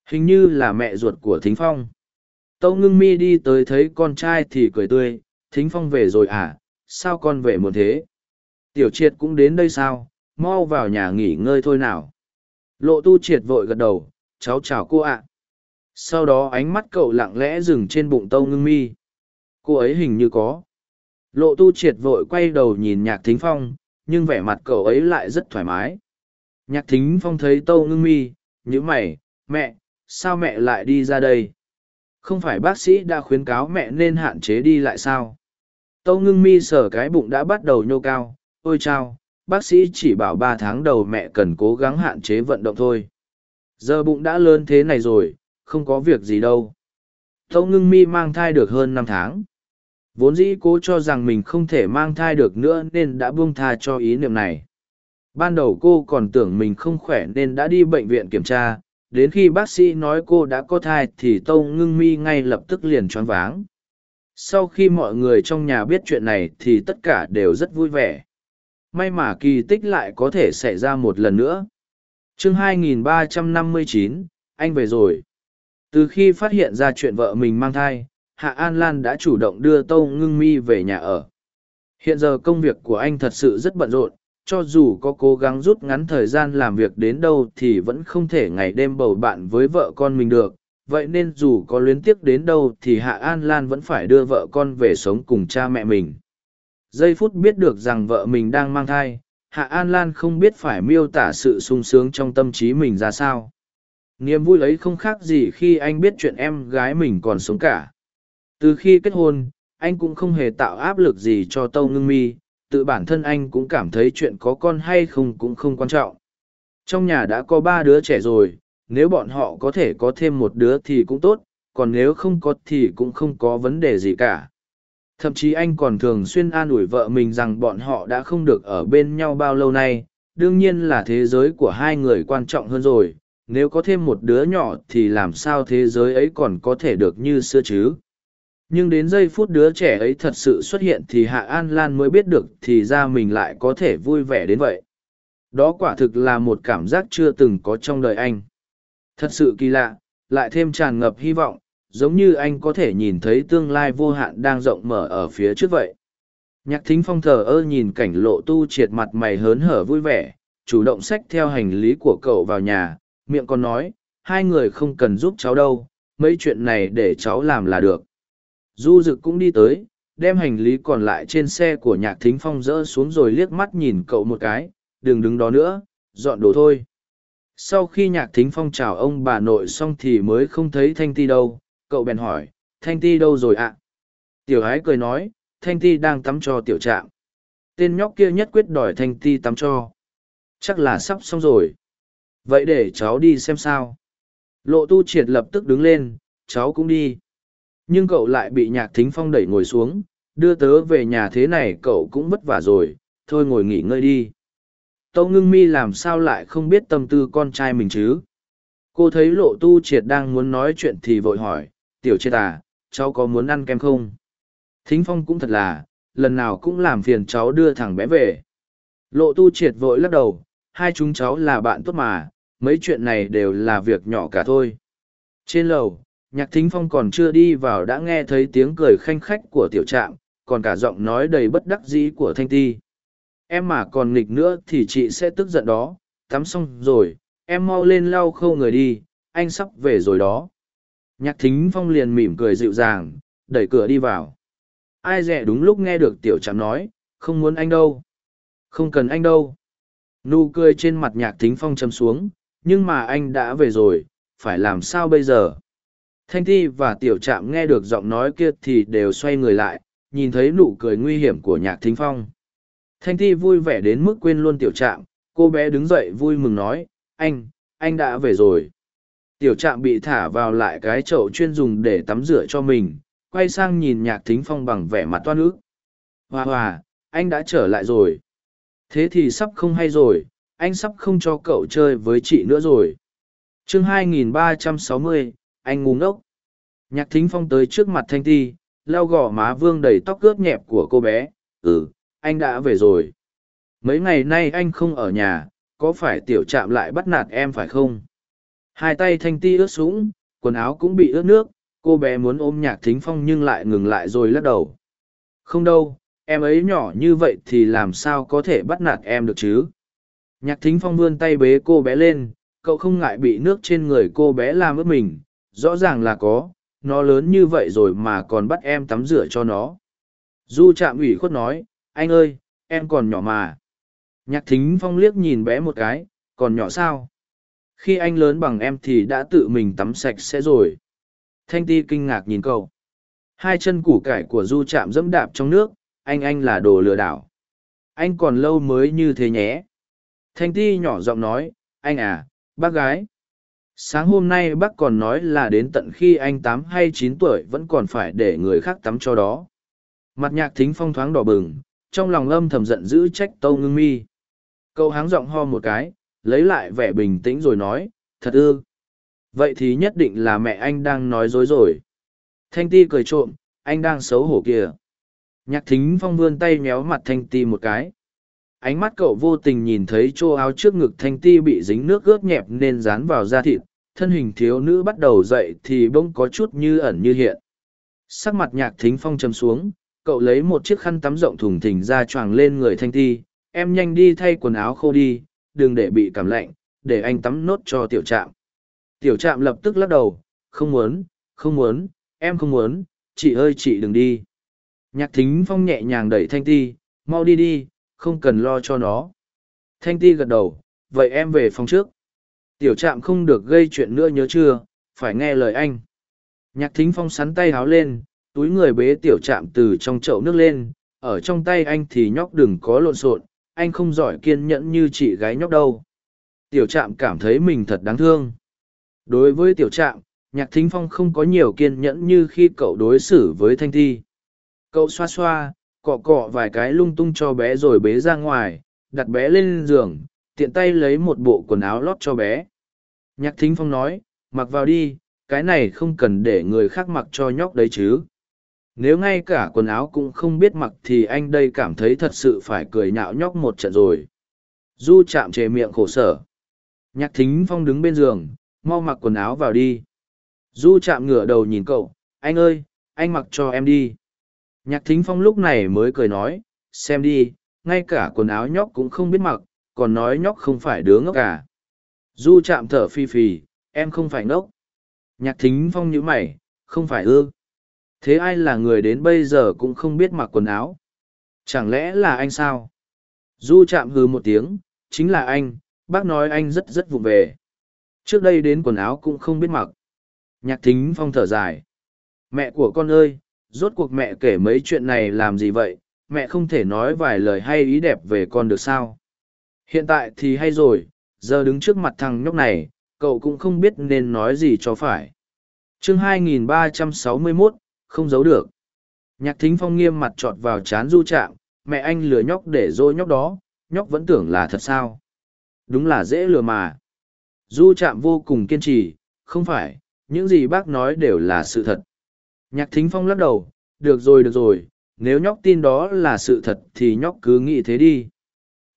Hình như là mẹ ruột của thính phong. Tâu ngưng mi đi tới thấy con trai thì cười tươi, thính phong về rồi à? Sao con về một thế? Tiểu triệt cũng đến đây sao? Mau vào nhà nghỉ ngơi thôi nào. Lộ tu triệt vội gật đầu, cháu chào cô ạ. Sau đó ánh mắt cậu lặng lẽ dừng trên bụng tâu ngưng mi. Cô ấy hình như có lộ tu triệt vội quay đầu nhìn nhạc thính phong, nhưng vẻ mặt cậu ấy lại rất thoải mái. Nhạc thính phong thấy tâu ngưng mi như mày, mẹ, sao mẹ lại đi ra đây? Không phải bác sĩ đã khuyến cáo mẹ nên hạn chế đi lại sao? Tâu ngưng mi sờ cái bụng đã bắt đầu nhô cao, ôi chao, bác sĩ chỉ bảo ba tháng đầu mẹ cần cố gắng hạn chế vận động thôi. Giờ bụng đã lớn thế này rồi, không có việc gì đâu. Tâu ngưng mi mang thai được hơn năm tháng vốn dĩ cố cho rằng mình không thể mang thai được nữa nên đã buông tha cho ý niệm này. Ban đầu cô còn tưởng mình không khỏe nên đã đi bệnh viện kiểm tra đến khi bác sĩ nói cô đã có thai thì tâu ngưng mi ngay lập tức liền choáng váng. Sau khi mọi người trong nhà biết chuyện này thì tất cả đều rất vui vẻ. May mà kỳ tích lại có thể xảy ra một lần nữa. Chương 2359, anh về rồi. Từ khi phát hiện ra chuyện vợ mình mang thai hạ an lan đã chủ động đưa tâu ngưng mi về nhà ở. Hiện giờ công việc của anh thật sự rất bận rộn, cho dù có cố gắng rút ngắn thời gian làm việc đến đâu thì vẫn không thể ngày đêm bầu bạn với vợ con mình được. Vậy nên dù có luyến tiếc đến đâu thì hạ an lan vẫn phải đưa vợ con về sống cùng cha mẹ mình. Giây phút biết được rằng vợ mình đang mang thai, hạ an lan không biết phải miêu tả sự sung sướng trong tâm trí mình ra sao. Niềm vui ấy không khác gì khi anh biết chuyện em gái mình còn sống cả từ khi kết hôn, anh cũng không hề tạo áp lực gì cho tâu ngưng mi, tự bản thân anh cũng cảm thấy chuyện có con hay không cũng không quan trọng. Trong nhà đã có ba đứa trẻ rồi, nếu bọn họ có thể có thêm một đứa thì cũng tốt, còn nếu không có thì cũng không có vấn đề gì cả. Thậm chí anh còn thường xuyên an ủi vợ mình rằng bọn họ đã không được ở bên nhau bao lâu nay, đương nhiên là thế giới của hai người quan trọng hơn rồi, nếu có thêm một đứa nhỏ thì làm sao thế giới ấy còn có thể được như xưa chứ? Nhưng đến giây phút đứa trẻ ấy thật sự xuất hiện thì hạ an lan mới biết được thì ra mình lại có thể vui vẻ đến vậy. Đó quả thực là một cảm giác chưa từng có trong đời anh. Thật sự kỳ lạ, lại thêm tràn ngập hy vọng, giống như anh có thể nhìn thấy tương lai vô hạn đang rộng mở ở phía trước vậy. Nhạc thính phong thờ ơ nhìn cảnh lộ tu triệt mặt mày hớn hở vui vẻ, chủ động xách theo hành lý của cậu vào nhà, miệng còn nói, hai người không cần giúp cháu đâu, mấy chuyện này để cháu làm là được du dực cũng đi tới, đem hành lý còn lại trên xe của nhạc thính phong dỡ xuống rồi liếc mắt nhìn cậu một cái, đừng đứng đó nữa, dọn đồ thôi. Sau khi nhạc thính phong chào ông bà nội xong thì mới không thấy thanh ti đâu, cậu bèn hỏi, thanh ti đâu rồi ạ? Tiểu ái cười nói, thanh ti đang tắm cho tiểu trạm. Tên nhóc kia nhất quyết đòi thanh ti tắm cho. Chắc là sắp xong rồi. Vậy để cháu đi xem sao. Lộ tu triệt lập tức đứng lên, cháu cũng đi nhưng cậu lại bị nhạc thính phong đẩy ngồi xuống, đưa tớ về nhà thế này cậu cũng vất vả rồi, thôi ngồi nghỉ ngơi đi. Tâu ngưng mi làm sao lại không biết tâm tư con trai mình chứ? Cô thấy lộ tu triệt đang muốn nói chuyện thì vội hỏi, tiểu triệt à cháu có muốn ăn kem không? Thính phong cũng thật là, lần nào cũng làm phiền cháu đưa thằng bé về. Lộ tu triệt vội lắc đầu, hai chúng cháu là bạn tốt mà, mấy chuyện này đều là việc nhỏ cả thôi. Trên lầu nhạc thính phong còn chưa đi vào đã nghe thấy tiếng cười khanh khách của tiểu trạm, còn cả giọng nói đầy bất đắc dĩ của thanh ti. Em mà còn nghịch nữa thì chị sẽ tức giận đó. Tắm xong rồi, em mau lên lau khâu người đi, anh sắp về rồi đó. Nhạc thính phong liền mỉm cười dịu dàng, đẩy cửa đi vào. Ai dè đúng lúc nghe được tiểu trạm nói, không muốn anh đâu. Không cần anh đâu. Nụ cười trên mặt nhạc thính phong châm xuống, nhưng mà anh đã về rồi, phải làm sao bây giờ? Thanh thi và tiểu trạm nghe được giọng nói kia thì đều xoay người lại nhìn thấy nụ cười nguy hiểm của nhạc thính phong. Thanh thi vui vẻ đến mức quên luôn tiểu trạm cô bé đứng dậy vui mừng nói anh anh đã về rồi. Tiểu trạm bị thả vào lại cái chậu chuyên dùng để tắm rửa cho mình quay sang nhìn nhạc thính phong bằng vẻ mặt toan ức. Hoa hoa anh đã trở lại rồi. Thế thì sắp không hay rồi anh sắp không cho cậu chơi với chị nữa rồi. Chương 2360, anh ngu ngốc. Nhạc thính phong tới trước mặt thanh ti, lau gò má vương đầy tóc ướt nhẹp của cô bé. Ừ anh đã về rồi. Mấy ngày nay anh không ở nhà, có phải tiểu trạm lại bắt nạt em phải không? Hai tay thanh ti ướt sũng, quần áo cũng bị ướt nước. Cô bé muốn ôm nhạc thính phong nhưng lại ngừng lại rồi lắc đầu. Không đâu, em ấy nhỏ như vậy thì làm sao có thể bắt nạt em được chứ? Nhạc thính phong vươn tay bế cô bé lên. Cậu không ngại bị nước trên người cô bé làm ướt mình rõ ràng là có, nó lớn như vậy rồi mà còn bắt em tắm rửa cho nó. Du trạm ủy khuất nói, anh ơi, em còn nhỏ mà. Nhạc thính phong liếc nhìn bé một cái, còn nhỏ sao? Khi anh lớn bằng em thì đã tự mình tắm sạch sẽ rồi. Thanh ti kinh ngạc nhìn cậu. Hai chân củ cải của du chạm dẫm đạp trong nước, anh anh là đồ lừa đảo. Anh còn lâu mới như thế nhé. Thanh ti nhỏ giọng nói, anh à bác gái sáng hôm nay bác còn nói là đến tận khi anh tám hay chín tuổi vẫn còn phải để người khác tắm cho đó. Mặt nhạc thính phong thoáng đỏ bừng, trong lòng âm thầm giận dữ trách tâu ngưng mi. Cậu háng giọng ho một cái, lấy lại vẻ bình tĩnh rồi nói, thật ư? Vậy thì nhất định là mẹ anh đang nói dối rồi. Thanh ti cười trộm, anh đang xấu hổ kìa. Nhạc thính phong vươn tay méo mặt thanh ti một cái ánh mắt cậu vô tình nhìn thấy chỗ áo trước ngực thanh ti bị dính nước ướt nhẹp nên dán vào da thịt, thân hình thiếu nữ bắt đầu dậy thì bỗng có chút như ẩn như hiện. Sắc mặt nhạc thính phong châm xuống, cậu lấy một chiếc khăn tắm rộng thùng thình ra choàng lên người thanh ti, em nhanh đi thay quần áo khô đi, đừng để bị cảm lạnh, để anh tắm nốt cho tiểu trạm. Tiểu trạm lập tức lắc đầu, không muốn không muốn, em không muốn, chị ơi chị đừng đi. Nhạc thính phong nhẹ nhàng đẩy thanh ti, mau đi đi không cần lo cho nó. Thanh ti gật đầu, vậy em về phòng trước. Tiểu trạm không được gây chuyện nữa nhớ chưa? Phải nghe lời anh. Nhạc thính phong sắn tay háo lên, túi người bế tiểu trạm từ trong chậu nước lên. Ở trong tay anh thì nhóc đừng có lộn xộn, anh không giỏi kiên nhẫn như chị gái nhóc đâu. Tiểu trạm cảm thấy mình thật đáng thương. Đối với tiểu trạm, nhạc thính phong không có nhiều kiên nhẫn như khi cậu đối xử với thanh thi cậu xoa xoa cọ cọ vài cái lung tung cho bé rồi bế ra ngoài, đặt bé lên giường, tiện tay lấy một bộ quần áo lót cho bé. Nhạc thính phong nói, mặc vào đi, cái này không cần để người khác mặc cho nhóc đấy chứ. Nếu ngay cả quần áo cũng không biết mặc thì anh đây cảm thấy thật sự phải cười nhạo nhóc một trận rồi. Du chạm chề miệng khổ sở. Nhạc thính phong đứng bên giường, mau mặc quần áo vào đi. Du chạm ngửa đầu nhìn cậu, anh ơi, anh mặc cho em đi nhạc thính phong lúc này mới cười nói, xem đi, ngay cả quần áo nhóc cũng không biết mặc, còn nói nhóc không phải đứa ngốc cả du chạm thở phi phì, em không phải ngốc. Nhạc thính phong như mày, không phải ư? Thế ai là người đến bây giờ cũng không biết mặc quần áo? Chẳng lẽ là anh sao? Du chạm hừ một tiếng, chính là anh, bác nói anh rất rất vụng về. Trước đây đến quần áo cũng không biết mặc. Nhạc thính phong thở dài, mẹ của con ơi rốt cuộc mẹ kể mấy chuyện này làm gì vậy? Mẹ không thể nói vài lời hay ý đẹp về con được sao? Hiện tại thì hay rồi giờ đứng trước mặt thằng nhóc này cậu cũng không biết nên nói gì cho phải. Chương 2361, không giấu được. Nhạc thính phong nghiêm mặt trọt vào c h á n du chạm, mẹ anh lừa nhóc để dôi nhóc đó nhóc vẫn tưởng là thật sao? Đúng là dễ lừa mà. Du trạm vô cùng kiên trì không phải những gì bác nói đều là sự thật nhạc thính phong lắc đầu, được rồi được rồi, nếu nhóc tin đó là sự thật thì nhóc cứ nghĩ thế đi.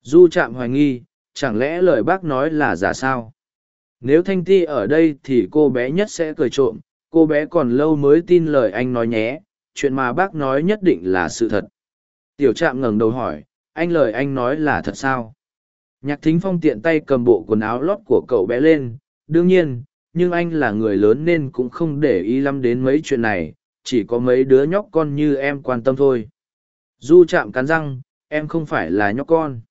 Du trạm hoài nghi, chẳng lẽ lời bác nói là giả sao? Nếu thanh ti ở đây thì cô bé nhất sẽ cười trộm, cô bé còn lâu mới tin lời anh nói nhé, chuyện mà bác nói nhất định là sự thật. Tiểu trạm ngẩng đầu hỏi, anh lời anh nói là thật sao? Nhạc thính phong tiện tay cầm bộ quần áo lót của cậu bé lên, đương nhiên, nhưng anh là người lớn nên cũng không để ý lắm đến mấy chuyện này chỉ có mấy đứa nhóc con như em quan tâm thôi. Du chạm cắn răng, em không phải là nhóc con.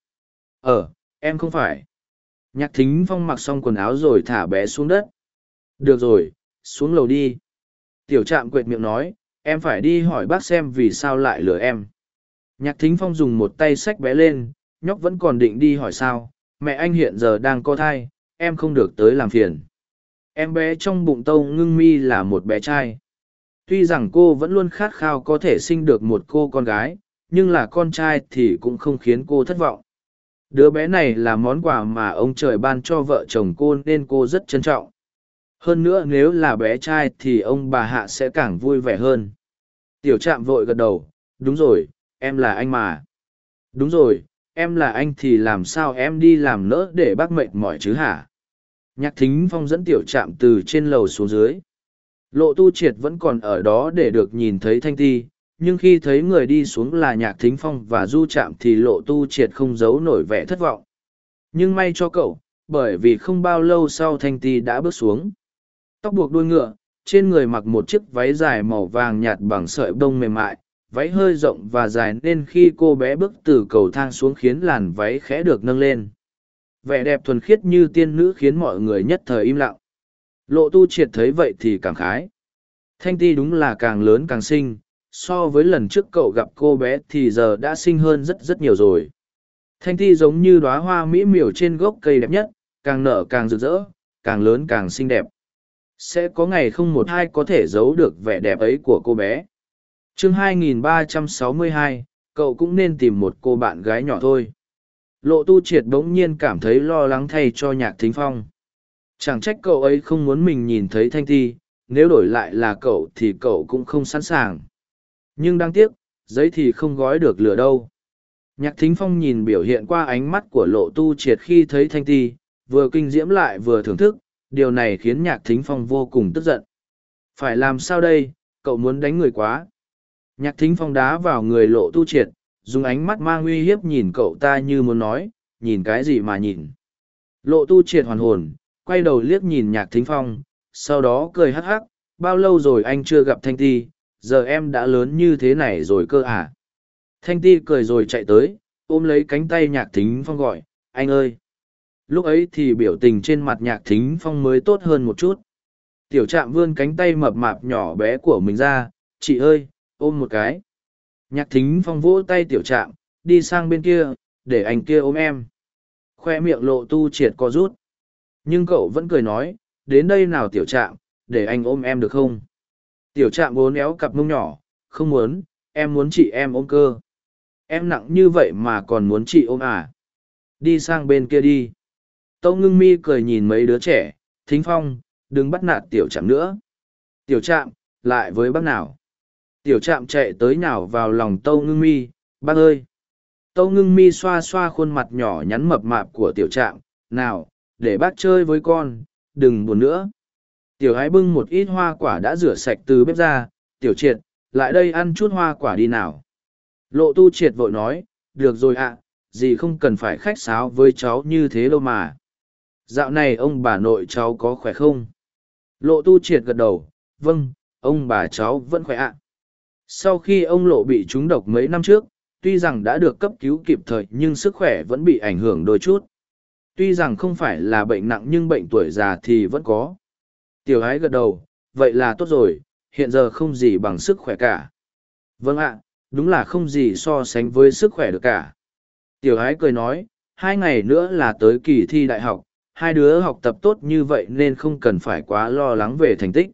Ờ em không phải. Nhạc thính phong mặc xong quần áo rồi thả bé xuống đất. Được rồi, xuống lầu đi. Tiểu trạm quệt miệng nói, em phải đi hỏi bác xem vì sao lại lừa em. Nhạc thính phong dùng một tay xách bé lên, nhóc vẫn còn định đi hỏi sao. Mẹ anh hiện giờ đang có thai, em không được tới làm phiền. Em bé trong bụng tâu ngưng mi là một bé trai tuy rằng cô vẫn luôn khát khao có thể sinh được một cô con gái nhưng là con trai thì cũng không khiến cô thất vọng Đứa bé này là món quà mà ông trời ban cho vợ chồng cô nên cô rất trân trọng. Hơn nữa nếu là bé trai thì ông bà Hạ sẽ càng vui vẻ hơn. Tiểu trạm vội gật đầu, đúng rồi, em là anh mà. Đúng rồi, em là anh thì làm sao em đi làm nỡ để bác mệt mỏi chứ hả? Nhạc thính phong dẫn tiểu trạm từ trên lầu xuống dưới. Lộ tu triệt vẫn còn ở đó để được nhìn thấy thanh ti, nhưng khi thấy người đi xuống là nhạc thính phong và du chạm thì lộ tu triệt không giấu nổi vẻ thất vọng. Nhưng may cho cậu, bởi vì không bao lâu sau thanh ti đã bước xuống. Tóc buộc đuôi ngựa, trên người mặc một chiếc váy dài màu vàng nhạt bằng sợi bông mềm mại, váy hơi rộng và dài nên khi cô bé bước từ cầu thang xuống khiến làn váy khẽ được nâng lên. Vẻ đẹp thuần khiết như tiên nữ khiến mọi người nhất thời im lặng. Lộ tu triệt thấy vậy thì cảm khái. Thanh ti đúng là càng lớn càng sinh. so với lần trước cậu gặp cô bé thì giờ đã sinh hơn rất rất nhiều rồi. Thanh ti giống như đóa hoa mỹ miều trên gốc cây đẹp nhất, càng nở càng rực rỡ, càng lớn càng xinh đẹp. Sẽ có ngày không một ai có thể giấu được vẻ đẹp ấy của cô bé. chương 2362, cậu cũng nên tìm một cô bạn gái nhỏ thôi. Lộ tu triệt bỗng nhiên cảm thấy lo lắng thay cho nhạc thính phong. Chẳng trách cậu ấy không muốn mình nhìn thấy thanh thi, nếu đổi lại là cậu thì cậu cũng không sẵn sàng. Nhưng đáng tiếc, giấy thì không gói được lửa đâu. Nhạc thính phong nhìn biểu hiện qua ánh mắt của lộ tu triệt khi thấy thanh ti, vừa kinh diễm lại vừa thưởng thức, điều này khiến nhạc thính phong vô cùng tức giận. Phải làm sao đây, cậu muốn đánh người quá. Nhạc thính phong đá vào người lộ tu triệt, dùng ánh mắt mang uy hiếp nhìn cậu ta như muốn nói, nhìn cái gì mà nhìn. Lộ tu triệt hoàn hồn, quay đầu liếc nhìn nhạc thính phong, sau đó cười hắc hắc, bao lâu rồi anh chưa gặp Thanh Ti, giờ em đã lớn như thế này rồi cơ à. Thanh Ti cười rồi chạy tới, ôm lấy cánh tay nhạc thính phong gọi, anh ơi. Lúc ấy thì biểu tình trên mặt nhạc thính phong mới tốt hơn một chút. Tiểu trạm vươn cánh tay mập mạp nhỏ bé của mình ra, chị ơi, ôm một cái. Nhạc thính phong vỗ tay tiểu trạm, đi sang bên kia, để anh kia ôm em. Khoe miệng lộ tu triệt co rút. Nhưng cậu vẫn cười nói, đến đây nào tiểu trạm, để anh ôm em được không? Tiểu trạm bốn éo cặp mông nhỏ, không muốn, em muốn chị em ôm cơ. Em nặng như vậy mà còn muốn chị ôm à? Đi sang bên kia đi. Tâu ngưng mi cười nhìn mấy đứa trẻ, thính phong, đừng bắt nạt tiểu trạm nữa. Tiểu trạm, lại với bác nào? Tiểu trạm chạy tới nào vào lòng tâu ngưng mi, bác ơi! Tâu ngưng mi xoa xoa khuôn mặt nhỏ nhắn mập mạp của tiểu trạm, nào, để bác chơi với con, đừng buồn nữa. Tiểu hái bưng một ít hoa quả đã rửa sạch từ bếp ra, tiểu triệt, lại đây ăn chút hoa quả đi nào. Lộ tu triệt vội nói, được rồi ạ, gì không cần phải khách sáo với cháu như thế đâu mà. Dạo này ông bà nội cháu có khỏe không? Lộ tu triệt gật đầu, vâng, ông bà cháu vẫn khỏe ạ. Sau khi ông lộ bị trúng độc mấy năm trước, tuy rằng đã được cấp cứu kịp thời nhưng sức khỏe vẫn bị ảnh hưởng đôi chút. Tuy rằng không phải là bệnh nặng nhưng bệnh tuổi già thì vẫn có. Tiểu ái gật đầu, vậy là tốt rồi, hiện giờ không gì bằng sức khỏe cả. Vâng ạ, đúng là không gì so sánh với sức khỏe được cả. Tiểu ái cười nói, hai ngày nữa là tới kỳ thi đại học, hai đứa học tập tốt như vậy nên không cần phải quá lo lắng về thành tích.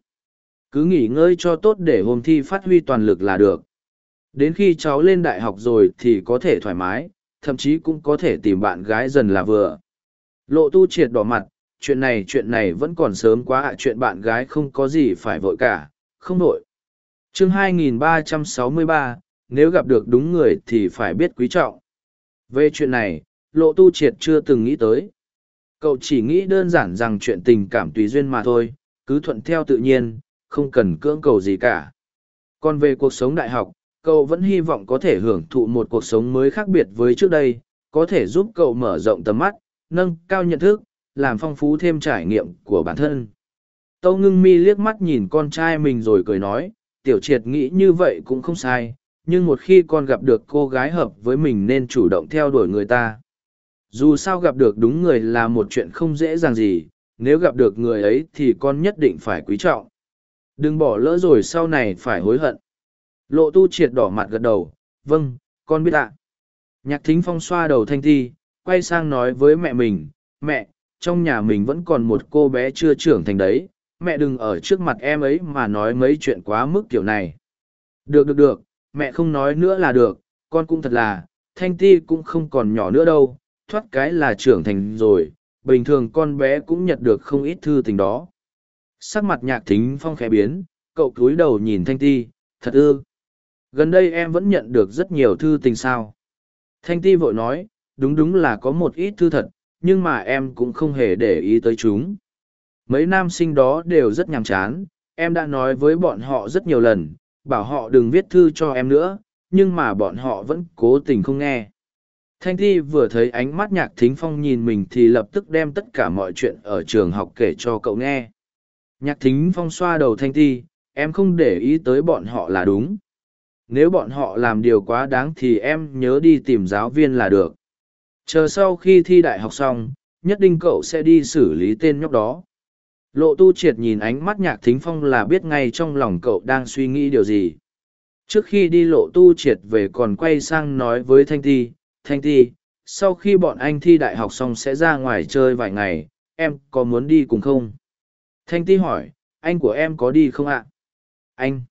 Cứ nghỉ ngơi cho tốt để hôm thi phát huy toàn lực là được. Đến khi cháu lên đại học rồi thì có thể thoải mái, thậm chí cũng có thể tìm bạn gái dần là vừa. Lộ tu triệt đỏ mặt, chuyện này chuyện này vẫn còn sớm quá ạ chuyện bạn gái không có gì phải vội cả, không vội. chương 2363, nếu gặp được đúng người thì phải biết quý trọng. Về chuyện này, lộ tu triệt chưa từng nghĩ tới. Cậu chỉ nghĩ đơn giản rằng chuyện tình cảm tùy duyên mà thôi, cứ thuận theo tự nhiên, không cần cưỡng cầu gì cả. Còn về cuộc sống đại học, cậu vẫn hy vọng có thể hưởng thụ một cuộc sống mới khác biệt với trước đây, có thể giúp cậu mở rộng tầm mắt, nâng cao nhận thức, làm phong phú thêm trải nghiệm của bản thân. Tâu ngưng mi liếc mắt nhìn con trai mình rồi cười nói, tiểu triệt nghĩ như vậy cũng không sai, nhưng một khi con gặp được cô gái hợp với mình nên chủ động theo đuổi người ta. Dù sao gặp được đúng người là một chuyện không dễ dàng gì, nếu gặp được người ấy thì con nhất định phải quý trọng. Đừng bỏ lỡ rồi sau này phải hối hận. Lộ tu triệt đỏ mặt gật đầu, vâng, con biết ạ. Nhạc thính phong xoa đầu thanh thi, quay sang nói với mẹ mình, mẹ, trong nhà mình vẫn còn một cô bé chưa trưởng thành đấy, mẹ đừng ở trước mặt em ấy mà nói mấy chuyện quá mức kiểu này. Được được được, mẹ không nói nữa là được, con cũng thật là, thanh ti cũng không còn nhỏ nữa đâu, thoát cái là trưởng thành rồi, bình thường con bé cũng nhận được không ít thư tình đó. Sắc mặt nhạc thính phong khẽ biến, cậu cúi đầu nhìn Thanh Ti, thật ư. Gần đây em vẫn nhận được rất nhiều thư tình sao. Thanh Ti vội nói, đúng đúng là có một ít thư thật, nhưng mà em cũng không hề để ý tới chúng. Mấy nam sinh đó đều rất nhàm chán, em đã nói với bọn họ rất nhiều lần, bảo họ đừng viết thư cho em nữa, nhưng mà bọn họ vẫn cố tình không nghe. Thanh Thi vừa thấy ánh mắt nhạc thính phong nhìn mình thì lập tức đem tất cả mọi chuyện ở trường học kể cho cậu nghe. Nhạc thính phong xoa đầu Thanh Thi, em không để ý tới bọn họ là đúng. Nếu bọn họ làm điều quá đáng thì em nhớ đi tìm giáo viên là được. Chờ sau khi thi đại học xong, nhất định cậu sẽ đi xử lý tên nhóc đó. Lộ tu triệt nhìn ánh mắt nhạc thính phong là biết ngay trong lòng cậu đang suy nghĩ điều gì. Trước khi đi lộ tu triệt về còn quay sang nói với Thanh Ti, Thanh Ti, sau khi bọn anh thi đại học xong sẽ ra ngoài chơi vài ngày, em có muốn đi cùng không? Thanh Ti hỏi, anh của em có đi không ạ? Anh!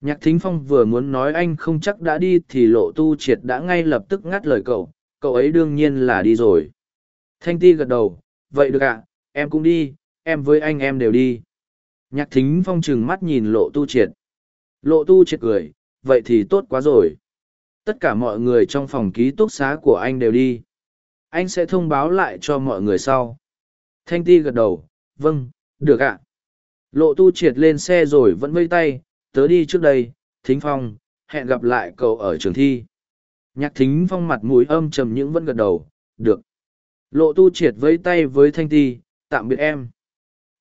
Nhạc Thính Phong vừa muốn nói anh không chắc đã đi thì lộ tu triệt đã ngay lập tức ngắt lời cậu, cậu ấy đương nhiên là đi rồi. Thanh Ti gật đầu, vậy được ạ, em cũng đi, em với anh em đều đi. Nhạc Thính Phong trừng mắt nhìn lộ tu triệt. Lộ tu triệt cười, vậy thì tốt quá rồi. Tất cả mọi người trong phòng ký túc xá của anh đều đi. Anh sẽ thông báo lại cho mọi người sau. Thanh Ti gật đầu, vâng, được ạ. Lộ tu triệt lên xe rồi vẫn vây tay, tớ đi trước đây, Thính Phong, hẹn gặp lại cậu ở trường thi. Nhạc Thính Phong mặt mũi âm trầm những vẫn gật đầu, được. Lộ tu triệt vẫy tay với Thanh Ti, tạm biệt em.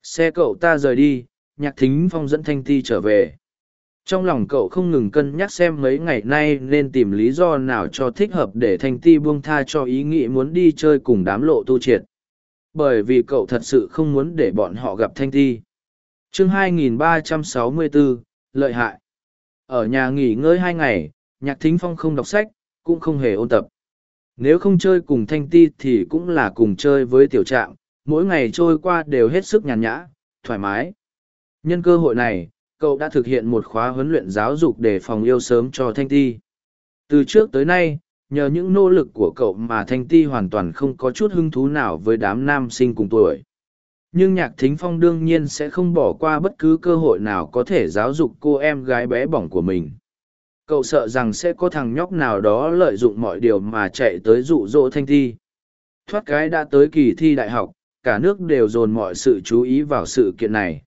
Xe cậu ta rời đi, Nhạc Thính Phong dẫn Thanh Ti trở về. Trong lòng cậu không ngừng cân nhắc xem mấy ngày nay nên tìm lý do nào cho thích hợp để thanh ti buông tha cho ý nghĩ muốn đi chơi cùng đám lộ tu triệt. Bởi vì cậu thật sự không muốn để bọn họ gặp thanh ti. Chương 2364, lợi hại. Ở nhà nghỉ ngơi hai ngày nhạc thính phong không đọc sách cũng không hề ôn tập. Nếu không chơi cùng thanh ti thì cũng là cùng chơi với tiểu trạng mỗi ngày trôi qua đều hết sức nhàn nhã, thoải mái. Nhân cơ hội này, cậu đã thực hiện một khóa huấn luyện giáo dục để phòng yêu sớm cho thanh ti. Từ trước tới nay, nhờ những nỗ lực của cậu mà thanh ti hoàn toàn không có chút hứng thú nào với đám nam sinh cùng tuổi. Nhưng nhạc thính phong đương nhiên sẽ không bỏ qua bất cứ cơ hội nào có thể giáo dục cô em gái bé bỏng của mình cậu sợ rằng sẽ có thằng nhóc nào đó lợi dụng mọi điều mà chạy tới dụ dỗ thanh thi. Thoát cái đã tới kỳ thi đại học, cả nước đều dồn mọi sự chú ý vào sự kiện này.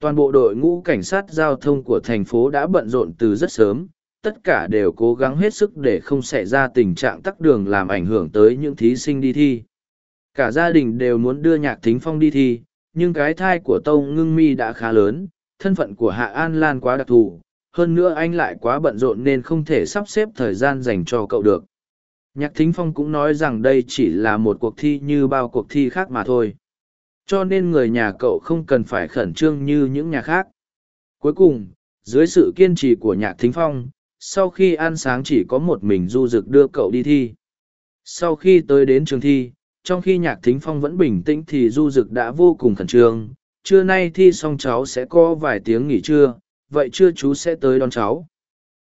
Toàn bộ đội ngũ cảnh sát giao thông của thành phố đã bận rộn từ rất sớm, tất cả đều cố gắng hết sức để không xảy ra tình trạng tắc đường làm ảnh hưởng tới những thí sinh đi thi. Cả gia đình đều muốn đưa nhạc thính phong đi thi, nhưng cái thai của tâu ngưng mi đã khá lớn, thân phận của hạ an lan quá đặc thù hơn nữa anh lại quá bận rộn nên không thể sắp xếp thời gian dành cho cậu được. Nhạc thính phong cũng nói rằng đây chỉ là một cuộc thi như bao cuộc thi khác mà thôi. Cho nên người nhà cậu không cần phải khẩn trương như những nhà khác. Cuối cùng, dưới sự kiên trì của nhạc thính phong, sau khi ăn sáng chỉ có một mình du rực đưa cậu đi thi. Sau khi tới đến trường thi, trong khi nhạc thính phong vẫn bình tĩnh thì du rực đã vô cùng khẩn trương. Trưa nay thi xong cháu sẽ có vài tiếng nghỉ trưa vậy chưa chú sẽ tới đón cháu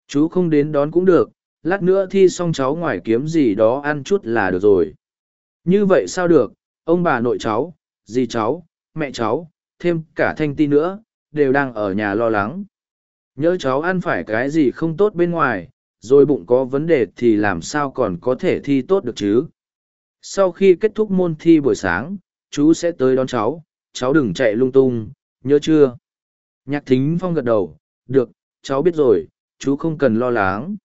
chú không đến đón cũng được lát nữa thi xong cháu ngoài kiếm gì đó ăn chút là được rồi như vậy sao được ông bà nội cháu dì cháu, mẹ cháu, thêm cả thanh ti nữa, đều đang ở nhà lo lắng. Nhớ cháu ăn phải cái gì không tốt bên ngoài, rồi bụng có vấn đề thì làm sao còn có thể thi tốt được chứ. Sau khi kết thúc môn thi buổi sáng, chú sẽ tới đón cháu, cháu đừng chạy lung tung, nhớ chưa? Nhạc thính phong gật đầu, được, cháu biết rồi, chú không cần lo lắng.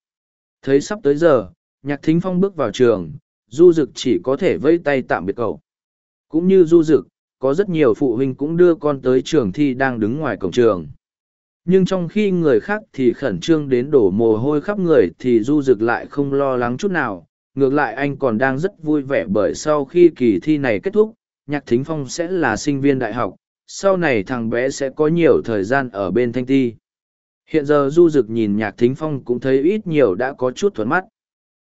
Thấy sắp tới giờ, nhạc thính phong bước vào trường, du dực chỉ có thể vây tay tạm biệt cậu. Cũng như du dực, có rất nhiều phụ huynh cũng đưa con tới trường thi đang đứng ngoài cổng trường nhưng trong khi người khác thì khẩn trương đến đổ mồ hôi khắp người thì du Dực lại không lo lắng chút nào ngược lại anh còn đang rất vui vẻ bởi sau khi kỳ thi này kết thúc nhạc thính phong sẽ là sinh viên đại học sau này thằng bé sẽ có nhiều thời gian ở bên thanh ti hiện giờ du rực nhìn nhạc thính phong cũng thấy ít nhiều đã có chút thuận mắt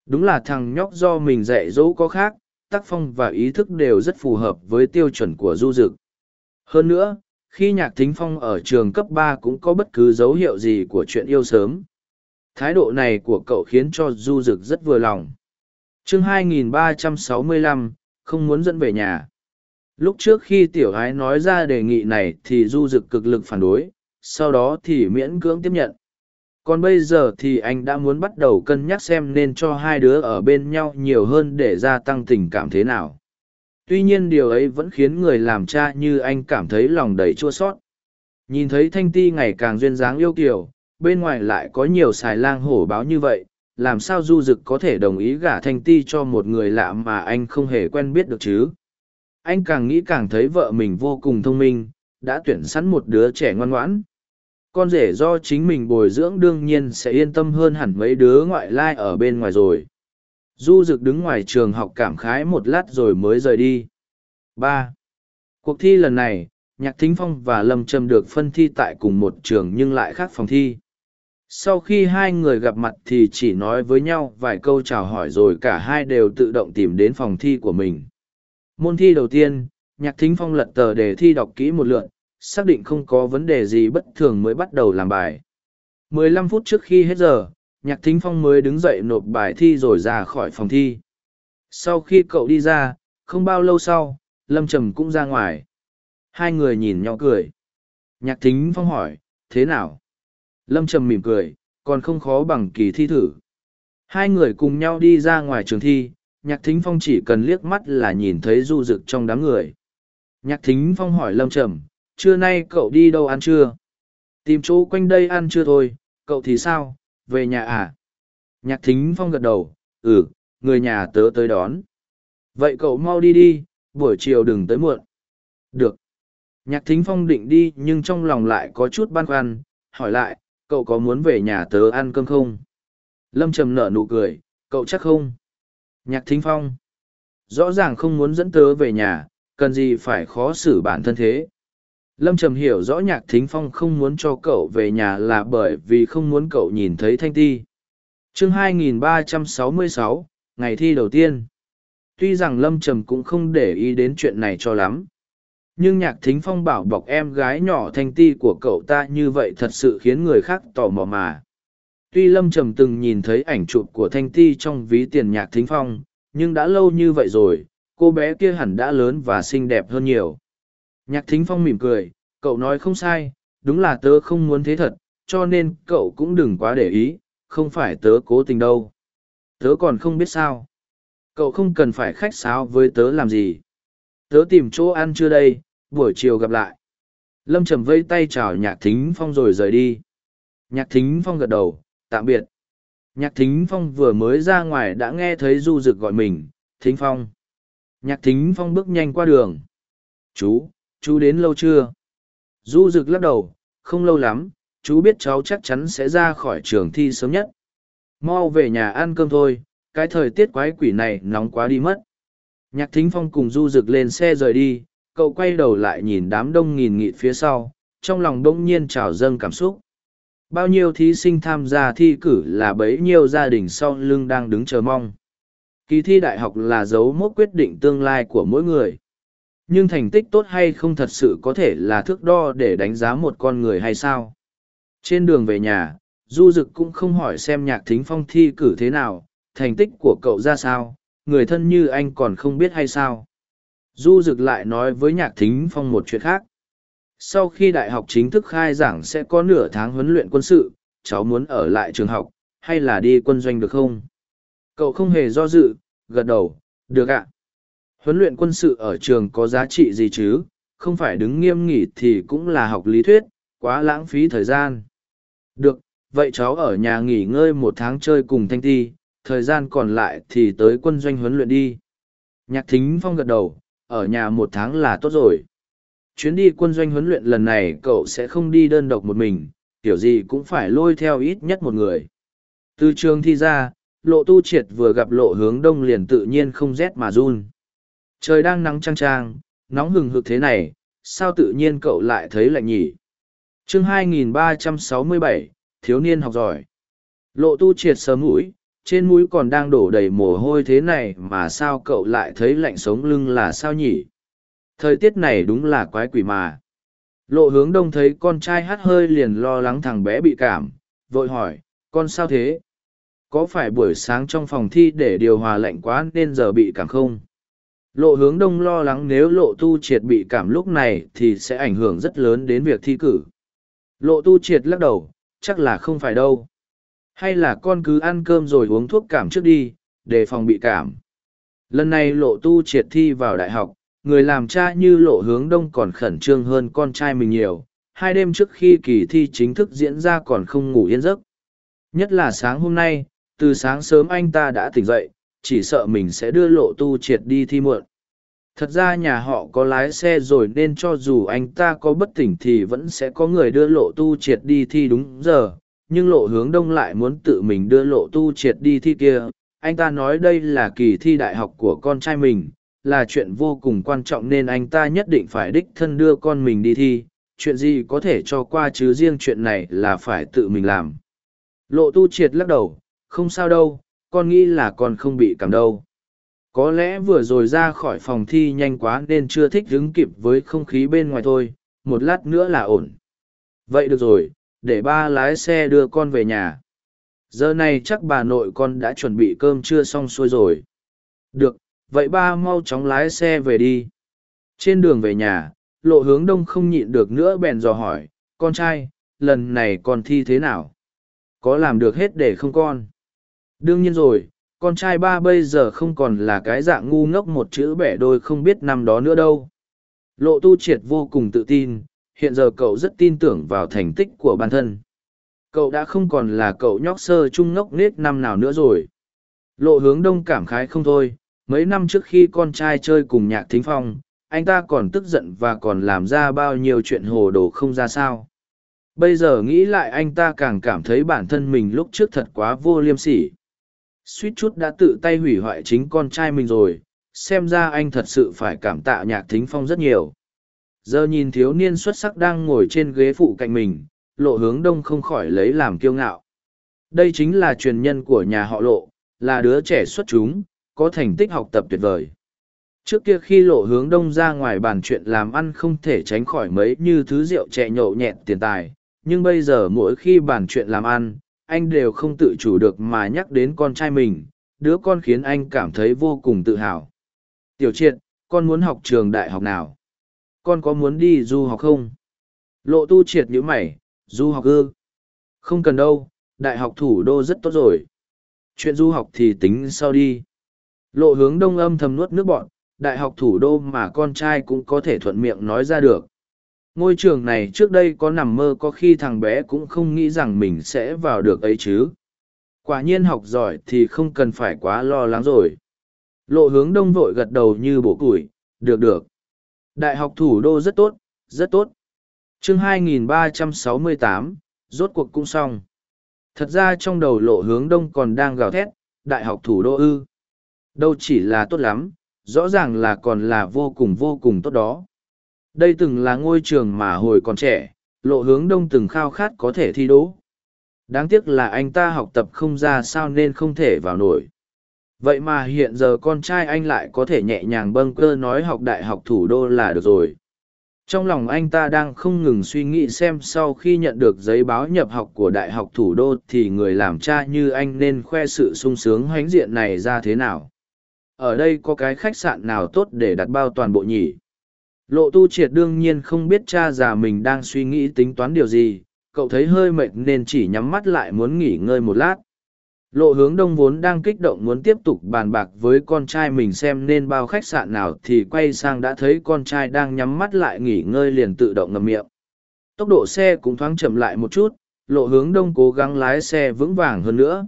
đúng là thằng nhóc do mình dạy dỗ có khác tác phong và ý thức đều rất phù hợp với tiêu chuẩn của du dực. Hơn nữa, khi nhạc thính phong ở trường cấp ba cũng có bất cứ dấu hiệu gì của chuyện yêu sớm. Thái độ này của cậu khiến cho du dực rất vừa lòng. chương 2365, không muốn dẫn về nhà. Lúc trước khi tiểu ái nói ra đề nghị này thì du dực cực lực phản đối, sau đó thì miễn cưỡng tiếp nhận. Còn bây giờ thì anh đã muốn bắt đầu cân nhắc xem nên cho hai đứa ở bên nhau nhiều hơn để gia tăng tình cảm thế nào. Tuy nhiên điều ấy vẫn khiến người làm cha như anh cảm thấy lòng đầy chua sót. Nhìn thấy Thanh Ti ngày càng duyên dáng yêu kiều, bên ngoài lại có nhiều xài lang hổ báo như vậy, làm sao Du Dực có thể đồng ý gả Thanh Ti cho một người lạ mà anh không hề quen biết được chứ? Anh càng nghĩ càng thấy vợ mình vô cùng thông minh, đã tuyển sẵn một đứa trẻ ngoan ngoãn. Con rể do chính mình bồi dưỡng đương nhiên sẽ yên tâm hơn hẳn mấy đứa ngoại lai ở bên ngoài rồi. Du Dực đứng ngoài trường học cảm khái một lát rồi mới rời đi. ba Cuộc thi lần này, Nhạc Thính Phong và Lâm Trầm được phân thi tại cùng một trường nhưng lại khác phòng thi. Sau khi hai người gặp mặt thì chỉ nói với nhau vài câu chào hỏi rồi cả hai đều tự động tìm đến phòng thi của mình. Môn thi đầu tiên, Nhạc Thính Phong lật tờ để thi đọc kỹ một lượt, xác định không có vấn đề gì bất thường mới bắt đầu làm bài. 15 phút trước khi hết giờ, Nhạc Thính Phong mới đứng dậy nộp bài thi rồi ra khỏi phòng thi. Sau khi cậu đi ra, không bao lâu sau, Lâm Trầm cũng ra ngoài. Hai người nhìn nhau cười. Nhạc Thính Phong hỏi, thế nào? Lâm Trầm mỉm cười, còn không khó bằng kỳ thi thử. Hai người cùng nhau đi ra ngoài trường thi, Nhạc Thính Phong chỉ cần liếc mắt là nhìn thấy du rực trong đám người. Nhạc Thính Phong hỏi Lâm Trầm, trưa nay cậu đi đâu ăn trưa? Tìm chỗ quanh đây ăn trưa thôi, cậu thì sao, về nhà à? Nhạc Thính Phong gật đầu, ừ, người nhà tớ tới đón. Vậy cậu mau đi đi, buổi chiều đừng tới muộn. Được. Nhạc Thính Phong định đi nhưng trong lòng lại có chút băn khoăn, hỏi lại, cậu có muốn về nhà tớ ăn cơm không? Lâm Trầm nở nụ cười, cậu chắc không? Nhạc Thính Phong. Rõ ràng không muốn dẫn tớ về nhà, cần gì phải khó xử bản thân thế. Lâm Trầm hiểu rõ Nhạc Thính Phong không muốn cho cậu về nhà là bởi vì không muốn cậu nhìn thấy Thanh Ti. chương 2366, ngày thi đầu tiên. Tuy rằng Lâm Trầm cũng không để ý đến chuyện này cho lắm nhưng nhạc thính phong bảo bọc em gái nhỏ thanh ti của cậu ta như vậy thật sự khiến người khác tò mò mà tuy lâm trầm từng nhìn thấy ảnh chụp của thanh ti trong ví tiền nhạc thính phong, nhưng đã lâu như vậy rồi, cô bé kia hẳn đã lớn và xinh đẹp hơn nhiều. Nhạc thính phong mỉm cười, cậu nói không sai, đúng là tớ không muốn thế thật, cho nên cậu cũng đừng quá để ý, không phải tớ cố tình đâu. Tớ còn không biết sao. Cậu không cần phải khách sáo với tớ làm gì. Tớ tìm chỗ ăn chưa đây, buổi chiều gặp lại. Lâm trầm vây tay chào nhạc thính phong rồi rời đi. Nhạc thính phong gật đầu tạm biệt. Nhạc thính phong vừa mới ra ngoài đã nghe thấy du rực gọi mình thính phong. Nhạc thính phong bước nhanh qua đường. Chú chú đến lâu chưa? Du rực lắc đầu không lâu lắm chú biết cháu chắc chắn sẽ ra khỏi trường thi sớm nhất. Mau về nhà ăn cơm thôi cái thời tiết quái quỷ này nóng quá đi mất. Nhạc thính phong cùng du rực lên xe rời đi, cậu quay đầu lại nhìn đám đông nghìn nghịt phía sau, trong lòng đông nhiên trào dâng cảm xúc. Bao nhiêu thí sinh tham gia thi cử là bấy nhiêu gia đình sau lưng đang đứng chờ mong. Kỳ thi đại học là dấu mốc quyết định tương lai của mỗi người. Nhưng thành tích tốt hay không thật sự có thể là thước đo để đánh giá một con người hay sao? Trên đường về nhà, Du Dực cũng không hỏi xem nhạc thính phong thi cử thế nào, thành tích của cậu ra sao, người thân như anh còn không biết hay sao du Dực lại nói với nhạc thính phong một chuyện khác sau khi đại học chính thức khai giảng sẽ có nửa tháng huấn luyện quân sự cháu muốn ở lại trường học hay là đi quân doanh được không cậu không hề do dự gật đầu được ạ huấn luyện quân sự ở trường có giá trị gì chứ không phải đứng nghiêm nghỉ thì cũng là học lý thuyết quá lãng phí thời gian được vậy cháu ở nhà nghỉ ngơi một tháng chơi cùng thanh ti thời gian còn lại thì tới quân doanh huấn luyện đi. Nhạc thính phong gật đầu, ở nhà một tháng là tốt rồi. Chuyến đi quân doanh huấn luyện lần này cậu sẽ không đi đơn độc một mình, kiểu gì cũng phải lôi theo ít nhất một người. Từ trường thi ra, lộ tu triệt vừa gặp lộ hướng đông liền tự nhiên không rét mà run. Trời đang nắng trang trang, nóng hừng hực thế này, sao tự nhiên cậu lại thấy lạnh nhỉ? chương 2367, thiếu niên học giỏi. Lộ tu triệt sớm mũi, trên mũi còn đang đổ đầy mồ hôi thế này mà sao cậu lại thấy lạnh sống lưng là sao nhỉ thời tiết này đúng là quái quỷ mà. Lộ hướng đông thấy con trai hát hơi liền lo lắng thằng bé bị cảm, vội hỏi, con sao thế? Có phải buổi sáng trong phòng thi để điều hòa lạnh quá nên giờ bị cảm không? Lộ hướng đông lo lắng nếu lộ tu triệt bị cảm lúc này thì sẽ ảnh hưởng rất lớn đến việc thi cử. Lộ tu triệt lắc đầu, chắc là không phải đâu. Hay là con cứ ăn cơm rồi uống thuốc cảm trước đi đề phòng bị cảm. Lần này lộ tu triệt thi vào đại học người làm cha như lộ hướng đông còn khẩn trương hơn con trai mình nhiều, hai đêm trước khi kỳ thi chính thức diễn ra còn không ngủ yên giấc. Nhất là sáng hôm nay, từ sáng sớm anh ta đã tỉnh dậy, chỉ sợ mình sẽ đưa lộ tu triệt đi thi muộn. Thật ra nhà họ có lái xe rồi nên cho dù anh ta có bất tỉnh thì vẫn sẽ có người đưa lộ tu triệt đi thi đúng giờ, nhưng lộ hướng đông lại muốn tự mình đưa lộ tu triệt đi thi kia. Anh ta nói đây là kỳ thi đại học của con trai mình là chuyện vô cùng quan trọng nên anh ta nhất định phải đích thân đưa con mình đi thi, chuyện gì có thể cho qua chứ riêng chuyện này là phải tự mình làm. Lộ tu triệt lắc đầu, không sao đâu, con nghĩ là con không bị cảm đâu. Có lẽ vừa rồi ra khỏi phòng thi nhanh quá nên chưa thích đứng kịp với không khí bên ngoài thôi, một lát nữa là ổn. Vậy được rồi, để ba lái xe đưa con về nhà. Giờ này chắc bà nội con đã chuẩn bị cơm trưa xong xuôi rồi. Được vậy ba mau chóng lái xe về đi. Trên đường về nhà, lộ hướng đông không nhịn được nữa bèn dò hỏi, con trai, lần này con thi thế nào? Có làm được hết để không con? Đương nhiên rồi, con trai ba bây giờ không còn là cái dạng ngu ngốc một chữ bẻ đôi không biết năm đó nữa đâu. Lộ tu triệt vô cùng tự tin, hiện giờ cậu rất tin tưởng vào thành tích của bản thân. Cậu đã không còn là cậu nhóc sơ trung ngốc nết năm nào nữa rồi. Lộ hướng đông cảm khái không thôi mấy năm trước khi con trai chơi cùng nhạc thính phong, anh ta còn tức giận và còn làm ra bao nhiêu chuyện hồ đồ không ra sao. Bây giờ nghĩ lại anh ta càng cảm thấy bản thân mình lúc trước thật quá vô liêm sỉ. Suýt chút đã tự tay hủy hoại chính con trai mình rồi, xem ra anh thật sự phải cảm tạ nhạc thính phong rất nhiều. Giờ nhìn thiếu niên xuất sắc đang ngồi trên ghế phụ cạnh mình, lộ hướng đông không khỏi lấy làm kiêu ngạo. Đây chính là truyền nhân của nhà họ lộ, là đứa trẻ xuất chúng có thành tích học tập tuyệt vời. Trước kia khi lộ hướng đông ra ngoài bàn chuyện làm ăn không thể tránh khỏi mấy như thứ rượu trẻ nhậu nhẹt tiền tài, nhưng bây giờ mỗi khi bàn chuyện làm ăn, anh đều không tự chủ được mà nhắc đến con trai mình, đứa con khiến anh cảm thấy vô cùng tự hào. Tiểu triệt, con muốn học trường đại học nào? Con có muốn đi du học không? Lộ tu triệt như mày, du học ư? Không cần đâu, đại học thủ đô rất tốt rồi. Chuyện du học thì tính sau đi lộ hướng đông âm thầm nuốt nước bọn đại học thủ đô mà con trai cũng có thể thuận miệng nói ra được. Ngôi trường này trước đây có nằm mơ có khi thằng bé cũng không nghĩ rằng mình sẽ vào được ấy chứ. Quả nhiên học giỏi thì không cần phải quá lo lắng rồi. Lộ hướng đông vội gật đầu như bổ củi được được. Đại học thủ đô rất tốt rất tốt. Chương 2368, rốt cuộc cũng xong. Thật ra trong đầu lộ hướng đông còn đang gào thét đại học thủ đô ư? Đâu chỉ là tốt lắm rõ ràng là còn là vô cùng vô cùng tốt đó đây từng là ngôi trường mà hồi còn trẻ, lộ hướng đông từng khao khát có thể thi đỗ. Đáng tiếc là anh ta học tập không ra sao nên không thể vào nổi. Vậy mà hiện giờ con trai anh lại có thể nhẹ nhàng bâng cơ nói học đại học thủ đô là được rồi. Trong lòng anh ta đang không ngừng suy nghĩ xem sau khi nhận được giấy báo nhập học của đại học thủ đô thì người làm cha như anh nên khoe sự sung sướng hãnh diện này ra thế nào. Ở đây có cái khách sạn nào tốt để đặt bao toàn bộ nhỉ? Lộ tu triệt đương nhiên không biết cha già mình đang suy nghĩ tính toán điều gì, cậu thấy hơi mệt nên chỉ nhắm mắt lại muốn nghỉ ngơi một lát. Lộ hướng đông vốn đang kích động muốn tiếp tục bàn bạc với con trai mình xem nên bao khách sạn nào thì quay sang đã thấy con trai đang nhắm mắt lại nghỉ ngơi liền tự động ngầm miệng. Tốc độ xe cũng thoáng chậm lại một chút, lộ hướng đông cố gắng lái xe vững vàng hơn nữa.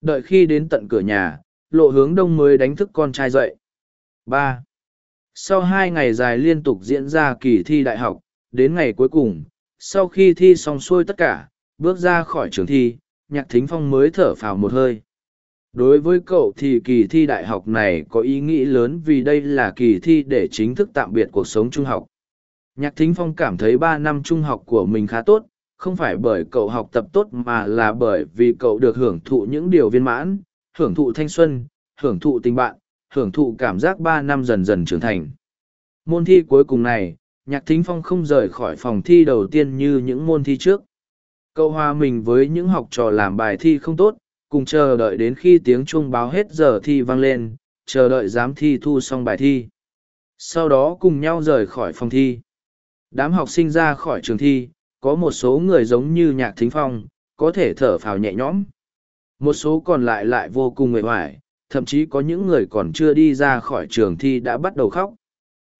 Đợi khi đến tận cửa nhà, lộ hướng đông mới đánh thức con trai dậy. ba. Sau hai ngày dài liên tục diễn ra kỳ thi đại học, đến ngày cuối cùng, sau khi thi xong xuôi tất cả, bước ra khỏi trường thi, nhạc thính phong mới thở phào một hơi. Đối với cậu thì kỳ thi đại học này có ý nghĩ lớn vì đây là kỳ thi để chính thức tạm biệt cuộc sống trung học. Nhạc thính phong cảm thấy ba năm trung học của mình khá tốt, không phải bởi cậu học tập tốt mà là bởi vì cậu được hưởng thụ những điều viên mãn hưởng thụ thanh xuân hưởng thụ tình bạn hưởng thụ cảm giác ba năm dần dần trưởng thành. Môn thi cuối cùng này, Nhạc Thính Phong không rời khỏi phòng thi đầu tiên như những môn thi trước. Cậu hòa mình với những học trò làm bài thi không tốt, cùng chờ đợi đến khi tiếng chuông báo hết giờ thi vang lên chờ đợi giám thi thu xong bài thi sau đó cùng nhau rời khỏi phòng thi đám học sinh ra khỏi trường thi có một số người giống như nhạc thính phong có thể thở phào nhẹ nhõm một số còn lại lại vô cùng mệt mỏi thậm chí có những người còn chưa đi ra khỏi trường thi đã bắt đầu khóc.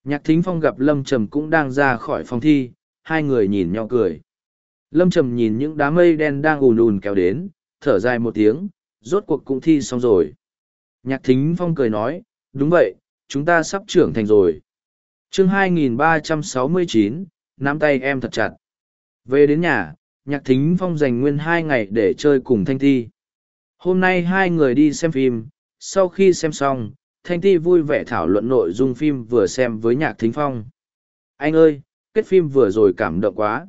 Nhạc thính phong gặp lâm trầm cũng đang ra khỏi phòng thi hai người nhìn nhau cười. Lâm trầm nhìn những đám mây đen đang ùn ùn kéo đến thở dài một tiếng rốt cuộc cũng thi xong rồi. Nhạc thính phong cười nói đúng vậy chúng ta sắp trưởng thành rồi. Chương 2369, nắm tay em thật chặt. Về đến nhà nhạc thính phong dành nguyên hai ngày để chơi cùng thanh thi hôm nay hai người đi xem phim, sau khi xem xong, thanh ti vui vẻ thảo luận nội dung phim vừa xem với nhạc thính phong. Anh ơi, kết phim vừa rồi cảm động quá.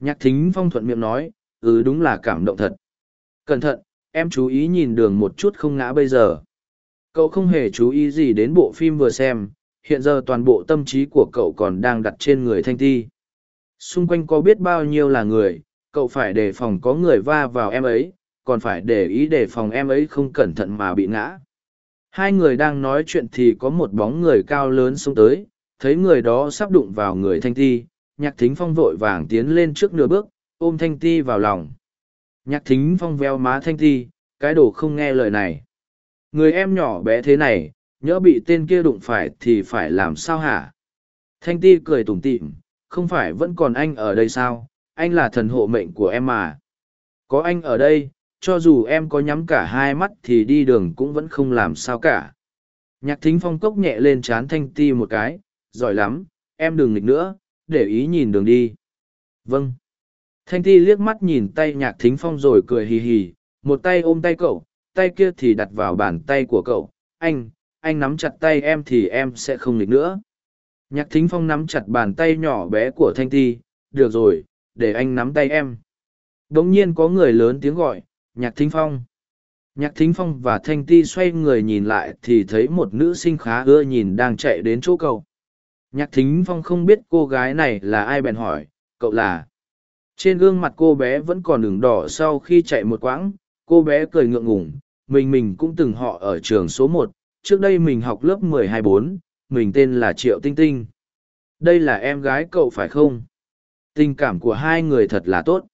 Nhạc thính phong thuận miệng nói ừ đúng là cảm động thật. Cẩn thận, em chú ý nhìn đường một chút không ngã bây giờ. Cậu không hề chú ý gì đến bộ phim vừa xem, hiện giờ toàn bộ tâm trí của cậu còn đang đặt trên người thanh ti. Xung quanh có biết bao nhiêu là người, cậu phải đề phòng có người va vào em ấy còn phải để ý để phòng em ấy không cẩn thận mà bị ngã. Hai người đang nói chuyện thì có một bóng người cao lớn xông tới, thấy người đó sắp đụng vào người thanh ti, nhạc thính phong vội vàng tiến lên trước nửa bước, ôm thanh ti vào lòng. Nhạc thính phong veo má thanh ti, cái đồ không nghe lời này. Người em nhỏ bé thế này, nhỡ bị tên kia đụng phải thì phải làm sao hả? Thanh ti cười tủm tỉm, không phải vẫn còn anh ở đây sao? Anh là thần hộ mệnh của em mà. Có anh ở đây cho dù em có nhắm cả hai mắt thì đi đường cũng vẫn không làm sao cả. Nhạc thính phong cốc nhẹ lên c h á n thanh ti một cái, giỏi lắm, em đừng nghịch nữa, để ý nhìn đường đi. Vâng. Thanh ti liếc mắt nhìn tay nhạc thính phong rồi cười hì hì, một tay ôm tay cậu, tay kia thì đặt vào bàn tay của cậu. Anh anh nắm chặt tay em thì em sẽ không nghịch nữa. Nhạc thính phong nắm chặt bàn tay nhỏ bé của thanh ti, được rồi, để anh nắm tay em. Đ ỗ n g nhiên có người lớn tiếng gọi nhạc thính phong. Nhạc thính phong và thanh ti xoay người nhìn lại thì thấy một nữ sinh khá ưa nhìn đang chạy đến chỗ cậu. Nhạc thính phong không biết cô gái này là ai bèn hỏi, cậu là? Trên gương mặt cô bé vẫn còn đường đỏ sau khi chạy một quãng, cô bé cười ngượng ngủng mình mình cũng từng họ ở trường số một, trước đây mình học lớp mười hai bốn, mình tên là triệu tinh tinh. Đây là em gái cậu phải không? Tình cảm của hai người thật là tốt.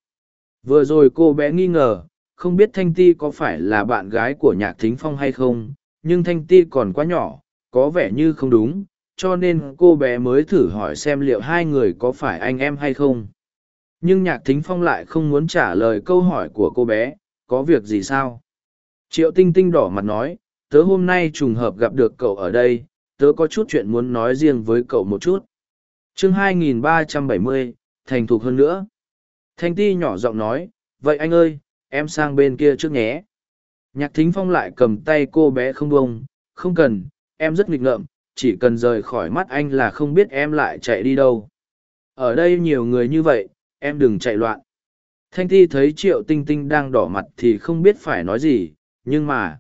Vừa rồi cô bé nghi ngờ không biết Thanh Ti có phải là bạn gái của Nhạc Thính Phong hay không, nhưng Thanh Ti còn quá nhỏ, có vẻ như không đúng, cho nên cô bé mới thử hỏi xem liệu hai người có phải anh em hay không. Nhưng Nhạc Thính Phong lại không muốn trả lời câu hỏi của cô bé, có việc gì sao? Triệu Tinh Tinh đỏ mặt nói, tớ hôm nay trùng hợp gặp được cậu ở đây, tớ có chút chuyện muốn nói riêng với cậu một chút. chương 2370, thành thục hơn nữa. Thanh Ti nhỏ giọng nói, vậy anh ơi, em sang bên kia trước nhé. Nhạc thính phong lại cầm tay cô bé không bông không cần, em rất nghịch ngợm, chỉ cần rời khỏi mắt anh là không biết em lại chạy đi đâu. Ở đây nhiều người như vậy, em đừng chạy loạn. Thanh Thi thấy triệu tinh tinh đang đỏ mặt thì không biết phải nói gì, nhưng mà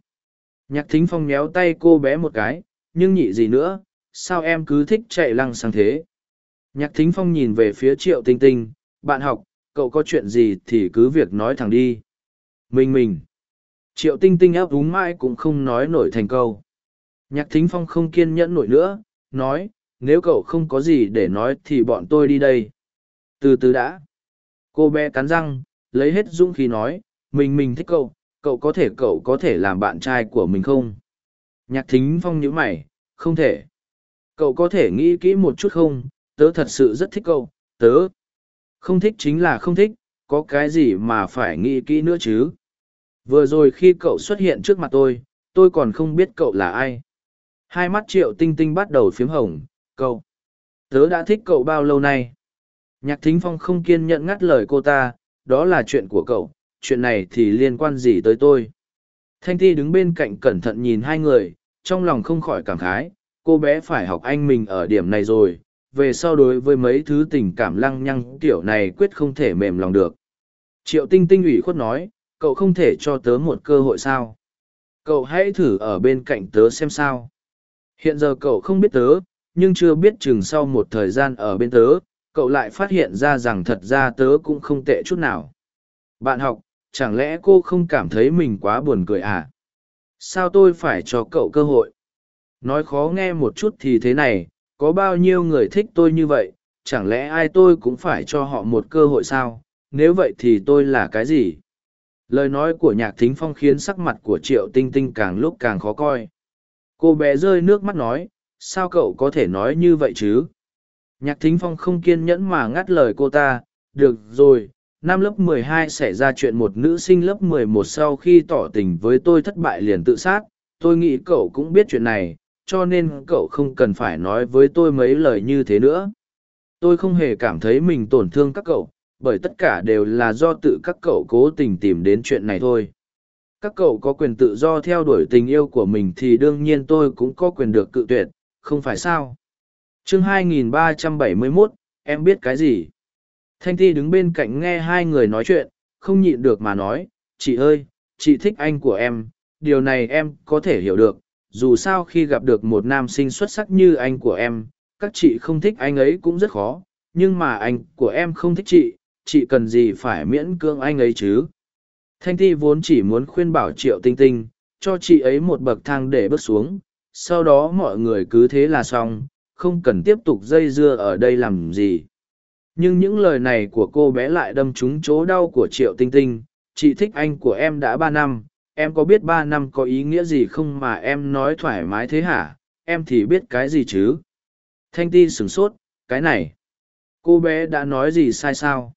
nhạc thính phong méo tay cô bé một cái, nhưng nhị gì nữa, sao em cứ thích chạy lăng sang thế? Nhạc thính phong nhìn về phía triệu tinh tinh, bạn học, cậu có chuyện gì thì cứ việc nói thẳng đi mình mình. Triệu tinh tinh áp úng mãi cũng không nói nổi thành câu. Nhạc thính phong không kiên nhẫn nổi nữa, nói, nếu cậu không có gì để nói thì bọn tôi đi đây. Từ từ đã. Cô bé cắn răng, lấy hết dũng khí nói, mình mình thích cậu, cậu có thể cậu có thể làm bạn trai của mình không? Nhạc thính phong nhíu mày, không thể. Cậu có thể nghĩ kỹ một chút không, tớ thật sự rất thích cậu, tớ. Không thích chính là không thích, có cái gì mà phải nghĩ kỹ nữa chứ? Vừa rồi khi cậu xuất hiện trước mặt tôi tôi còn không biết cậu là ai. Hai mắt triệu tinh tinh bắt đầu phiếm hồng, cậu, tớ đã thích cậu bao lâu nay? Nhạc thính phong không kiên nhẫn ngắt lời cô ta, đó là chuyện của cậu, chuyện này thì liên quan gì tới tôi? Thanh thi đứng bên cạnh cẩn thận nhìn hai người, trong lòng không khỏi cảm khái, cô bé phải học anh mình ở điểm này rồi, về sau đối với mấy thứ tình cảm lăng nhăng kiểu này quyết không thể mềm lòng được. Triệu tinh tinh ủy khuất nói cậu không thể cho tớ một cơ hội sao? Cậu hãy thử ở bên cạnh tớ xem sao. Hiện giờ cậu không biết tớ, nhưng chưa biết chừng sau một thời gian ở bên tớ, cậu lại phát hiện ra rằng thật ra tớ cũng không tệ chút nào. Bạn học, chẳng lẽ cô không cảm thấy mình quá buồn cười à? Sao tôi phải cho cậu cơ hội? Nói khó nghe một chút thì thế này, có bao nhiêu người thích tôi như vậy, chẳng lẽ ai tôi cũng phải cho họ một cơ hội sao? Nếu vậy thì tôi là cái gì? Lời nói của nhạc thính phong khiến sắc mặt của triệu tinh tinh càng lúc càng khó coi. Cô bé rơi nước mắt nói, sao cậu có thể nói như vậy chứ? Nhạc thính phong không kiên nhẫn mà ngắt lời cô ta, được rồi, năm lớp 12 xảy ra chuyện một nữ sinh lớp 11 sau khi tỏ tình với tôi thất bại liền tự sát. Tôi nghĩ cậu cũng biết chuyện này, cho nên cậu không cần phải nói với tôi mấy lời như thế nữa. Tôi không hề cảm thấy mình tổn thương các cậu bởi tất cả đều là do tự các cậu cố tình tìm đến chuyện này thôi. Các cậu có quyền tự do theo đuổi tình yêu của mình thì đương nhiên tôi cũng có quyền được cự tuyệt không phải sao? Chương 2371, em biết cái gì? Thanh ti đứng bên cạnh nghe hai người nói chuyện không nhịn được mà nói chị ơi chị thích anh của em điều này em có thể hiểu được dù sao khi gặp được một nam sinh xuất sắc như anh của em các chị không thích anh ấy cũng rất khó nhưng mà anh của em không thích chị chị cần gì phải miễn cưỡng anh ấy chứ? Thanh ti vốn chỉ muốn khuyên bảo triệu tinh tinh, cho chị ấy một bậc thang để bước xuống, sau đó mọi người cứ thế là xong, không cần tiếp tục dây dưa ở đây làm gì. Nhưng những lời này của cô bé lại đâm trúng chỗ đau của triệu tinh tinh, chị thích anh của em đã ba năm, em có biết ba năm có ý nghĩa gì không mà em nói thoải mái thế hả? Em thì biết cái gì chứ? Thanh ti sửng sốt, cái này, cô bé đã nói gì sai sao?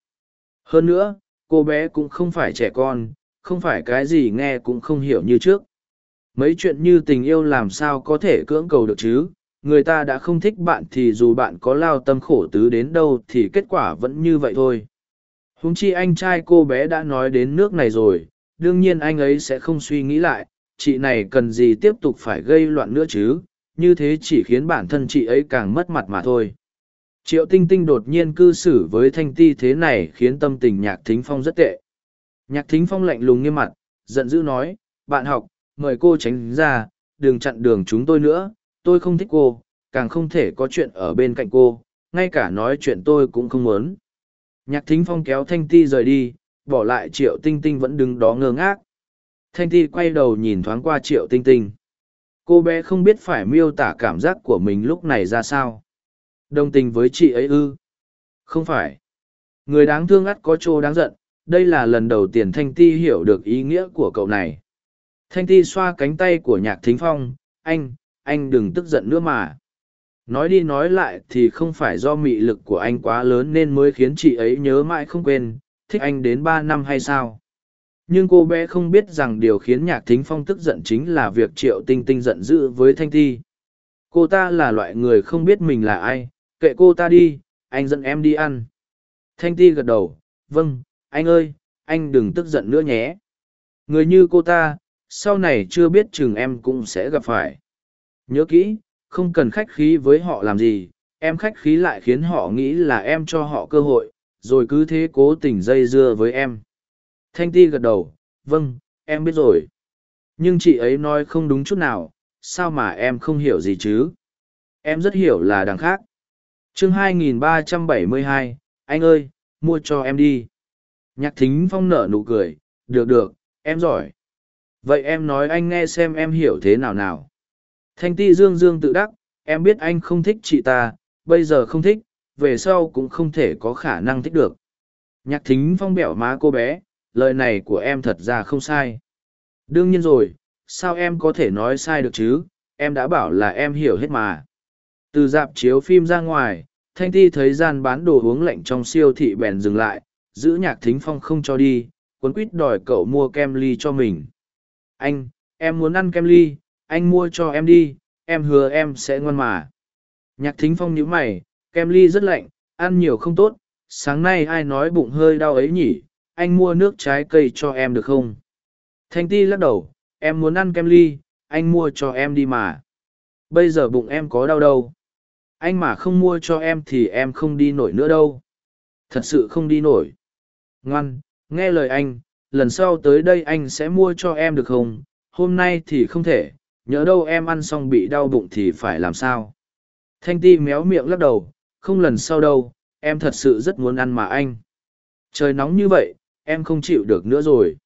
Hơn nữa, cô bé cũng không phải trẻ con, không phải cái gì nghe cũng không hiểu như trước. Mấy chuyện như tình yêu làm sao có thể cưỡng cầu được chứ? Người ta đã không thích bạn thì dù bạn có lao tâm khổ tứ đến đâu thì kết quả vẫn như vậy thôi. Huống chi anh trai cô bé đã nói đến nước này rồi, đương nhiên anh ấy sẽ không suy nghĩ lại, chị này cần gì tiếp tục phải gây loạn nữa chứ? Như thế chỉ khiến bản thân chị ấy càng mất mặt mà thôi triệu tinh tinh đột nhiên cư xử với thanh ti thế này khiến tâm tình nhạc thính phong rất tệ. Nhạc thính phong lạnh lùng nghiêm mặt, giận dữ nói, bạn học, mời cô tránh ra, đừng chặn đường chúng tôi nữa, tôi không thích cô, càng không thể có chuyện ở bên cạnh cô, ngay cả nói chuyện tôi cũng không muốn. Nhạc thính phong kéo thanh ti rời đi, bỏ lại triệu tinh tinh vẫn đứng đó ngơ ngác. Thanh ti quay đầu nhìn thoáng qua triệu tinh tinh. Cô bé không biết phải miêu tả cảm giác của mình lúc này ra sao đồng tình với chị ấy ư? Không phải. Người đáng thương ắt có chỗ đáng giận, đây là lần đầu tiên thanh ti hiểu được ý nghĩa của cậu này. Thanh ti xoa cánh tay của nhạc thính phong, anh anh đừng tức giận nữa mà. Nói đi nói lại thì không phải do mị lực của anh quá lớn nên mới khiến chị ấy nhớ mãi không quên, thích anh đến ba năm hay sao? Nhưng cô bé không biết rằng điều khiến nhạc thính phong tức giận chính là việc triệu tinh tinh giận dữ với thanh ti. Cô ta là loại người không biết mình là ai kệ cô ta đi, anh dẫn em đi ăn. Thanh ti gật đầu vâng anh ơi, anh đừng tức giận nữa nhé. Người như cô ta, sau này chưa biết chừng em cũng sẽ gặp phải. Nhớ kỹ, không cần khách khí với họ làm gì, em khách khí lại khiến họ nghĩ là em cho họ cơ hội, rồi cứ thế cố tình dây dưa với em. Thanh ti gật đầu vâng em biết rồi. Nhưng chị ấy nói không đúng chút nào, sao mà em không hiểu gì chứ? Em rất hiểu là đằng khác chương 2372, anh ơi mua cho em đi. Nhạc thính phong nở nụ cười được được em giỏi. Vậy em nói anh nghe xem em hiểu thế nào nào. Thanh ti dương dương tự đắc em biết anh không thích chị ta bây giờ không thích về sau cũng không thể có khả năng thích được. Nhạc thính phong bẻo má cô bé lời này của em thật ra không sai. Đương nhiên rồi sao em có thể nói sai được chứ? Em đã bảo là em hiểu hết mà. Từ dạp chiếu phim ra ngoài thanh ti thấy gian bán đồ uống lạnh trong siêu thị bèn dừng lại, giữ nhạc thính phong không cho đi, cuốn quýt đòi cậu mua kem ly cho mình. Anh, em muốn ăn kem ly, anh mua cho em đi, em hứa em sẽ ngoan mà. Nhạc thính phong nhíu mày, kem ly rất lạnh, ăn nhiều không tốt, sáng nay ai nói bụng hơi đau ấy nhỉ, anh mua nước trái cây cho em được không? Thanh ti lắc đầu, em muốn ăn kem ly, anh mua cho em đi mà. Bây giờ bụng em có đau đâu? Anh mà không mua cho em thì em không đi nổi nữa đâu. Thật sự không đi nổi. Ngoan nghe lời anh lần sau tới đây anh sẽ mua cho em được không? Hôm nay thì không thể nhớ đâu em ăn xong bị đau bụng thì phải làm sao? Thanh ti méo miệng lắc đầu không lần sau đâu em thật sự rất muốn ăn mà anh. Trời nóng như vậy em không chịu được nữa rồi.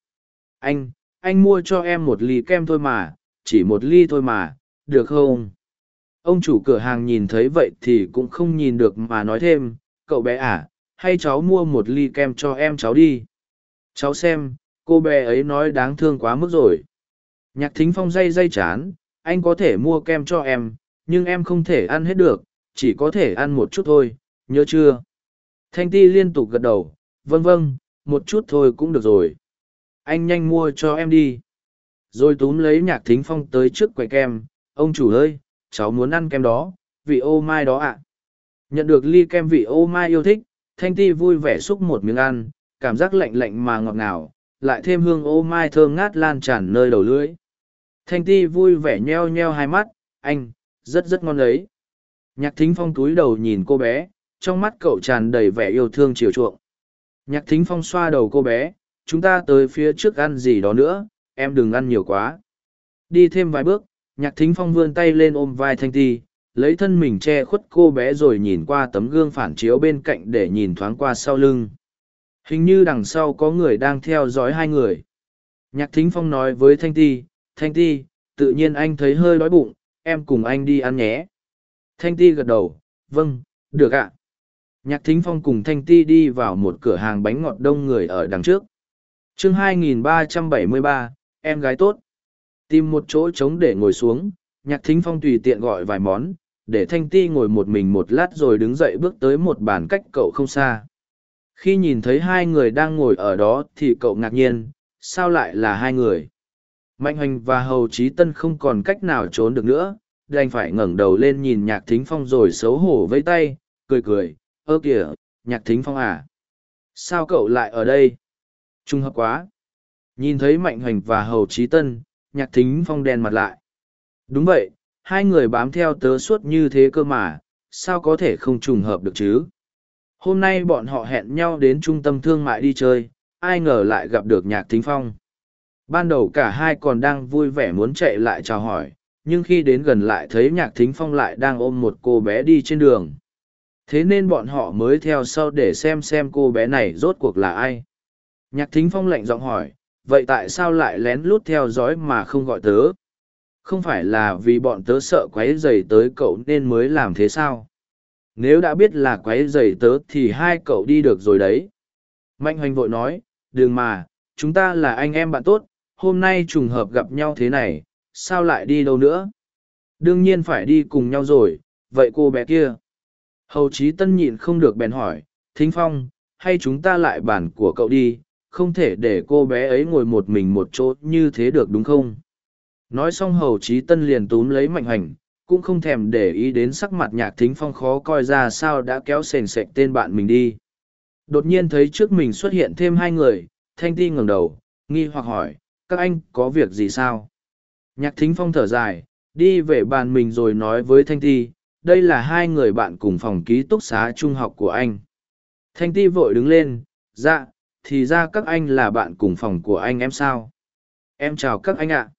Anh, anh mua cho em một ly kem thôi mà, chỉ một ly thôi mà, được không? Ông chủ cửa hàng nhìn thấy vậy thì cũng không nhìn được mà nói thêm, cậu bé à, hay cháu mua một ly kem cho em cháu đi. Cháu xem, cô bé ấy nói đáng thương quá mức rồi. Nhạc thính phong dây dây chán, anh có thể mua kem cho em, nhưng em không thể ăn hết được, chỉ có thể ăn một chút thôi, nhớ chưa? Thanh ti liên tục gật đầu, vâng vâng, một chút thôi cũng được rồi. Anh nhanh mua cho em đi. Rồi túm lấy nhạc thính phong tới trước quầy kem, ông chủ ơi, cháu muốn ăn kem đó, vị ô mai đó ạ. Nhận được ly kem vị ô mai yêu thích, Thanh ti vui vẻ xúc một miếng ăn, cảm giác lạnh lạnh mà ngọt ngào, lại thêm hương ô mai thơm ngát lan tràn nơi đầu lưỡi. Thanh ti vui vẻ nheo nheo hai mắt, anh, rất rất ngon đấy. Nhạc thính phong túi đầu nhìn cô bé, trong mắt cậu tràn đầy vẻ yêu thương chiều chuộng. Nhạc thính phong xoa đầu cô bé, chúng ta tới phía trước ăn gì đó nữa, em đừng ăn nhiều quá. Đi thêm vài bước, nhạc thính phong vươn tay lên ôm vai thanh ti, lấy thân mình che khuất cô bé rồi nhìn qua tấm gương phản chiếu bên cạnh để nhìn thoáng qua sau lưng. Hình như đằng sau có người đang theo dõi hai người. Nhạc thính phong nói với thanh ti thanh ti tự nhiên anh thấy hơi đói bụng em cùng anh đi ăn nhé. Thanh ti gật đầu vâng được ạ. Nhạc thính phong cùng thanh ti đi vào một cửa hàng bánh ngọt đông người ở đằng trước. Chương 2373, em gái tốt tìm một chỗ trống để ngồi xuống, nhạc thính phong tùy tiện gọi vài món, để thanh ti ngồi một mình một lát rồi đứng dậy bước tới một bàn cách cậu không xa. Khi nhìn thấy hai người đang ngồi ở đó thì cậu ngạc nhiên, sao lại là hai người? Mạnh hoành và hầu trí tân không còn cách nào trốn được nữa, đành phải ngẩng đầu lên nhìn nhạc thính phong rồi xấu hổ vây tay, cười cười, ơ kìa, nhạc thính phong à sao cậu lại ở đây? Trung hợp quá. Nhìn thấy mạnh hoành và hầu trí tân nhạc thính phong đen mặt lại đúng vậy hai người bám theo tớ suốt như thế cơ mà, sao có thể không trùng hợp được chứ? Hôm nay bọn họ hẹn nhau đến trung tâm thương mại đi chơi, ai ngờ lại gặp được nhạc thính phong. Ban đầu cả hai còn đang vui vẻ muốn chạy lại chào hỏi, nhưng khi đến gần lại thấy nhạc thính phong lại đang ôm một cô bé đi trên đường. Thế nên bọn họ mới theo sau để xem xem cô bé này rốt cuộc là ai. Nhạc thính phong lạnh giọng hỏi, vậy tại sao lại lén lút theo dõi mà không gọi tớ? không phải là vì bọn tớ sợ quáy dày tới cậu nên mới làm thế sao? Nếu đã biết là quáy dày tớ thì hai cậu đi được rồi đấy. Mạnh hoành vội nói, đừng mà, chúng ta là anh em bạn tốt, hôm nay trùng hợp gặp nhau thế này, sao lại đi đâu nữa? Đương nhiên phải đi cùng nhau rồi, vậy cô bé kia? Hầu Chí tân nhịn không được bèn hỏi, thính phong, hay chúng ta lại bản của cậu đi không thể để cô bé ấy ngồi một mình một chỗ như thế được đúng không Nói xong hầu trí tân liền túm lấy mạnh hành, cũng không thèm để ý đến sắc mặt nhạc thính phong khó coi ra sao đã kéo sền sệch tên bạn mình đi. Đột nhiên thấy trước mình xuất hiện thêm hai người, thanh ti ngẩng đầu, nghi hoặc hỏi, các anh có việc gì sao? Nhạc thính phong thở dài, đi về bàn mình rồi nói với thanh ti, đây là hai người bạn cùng phòng ký túc xá trung học của anh. Thanh ti vội đứng lên, dạ, thì ra các anh là bạn cùng phòng của anh em sao? Em chào các anh ạ.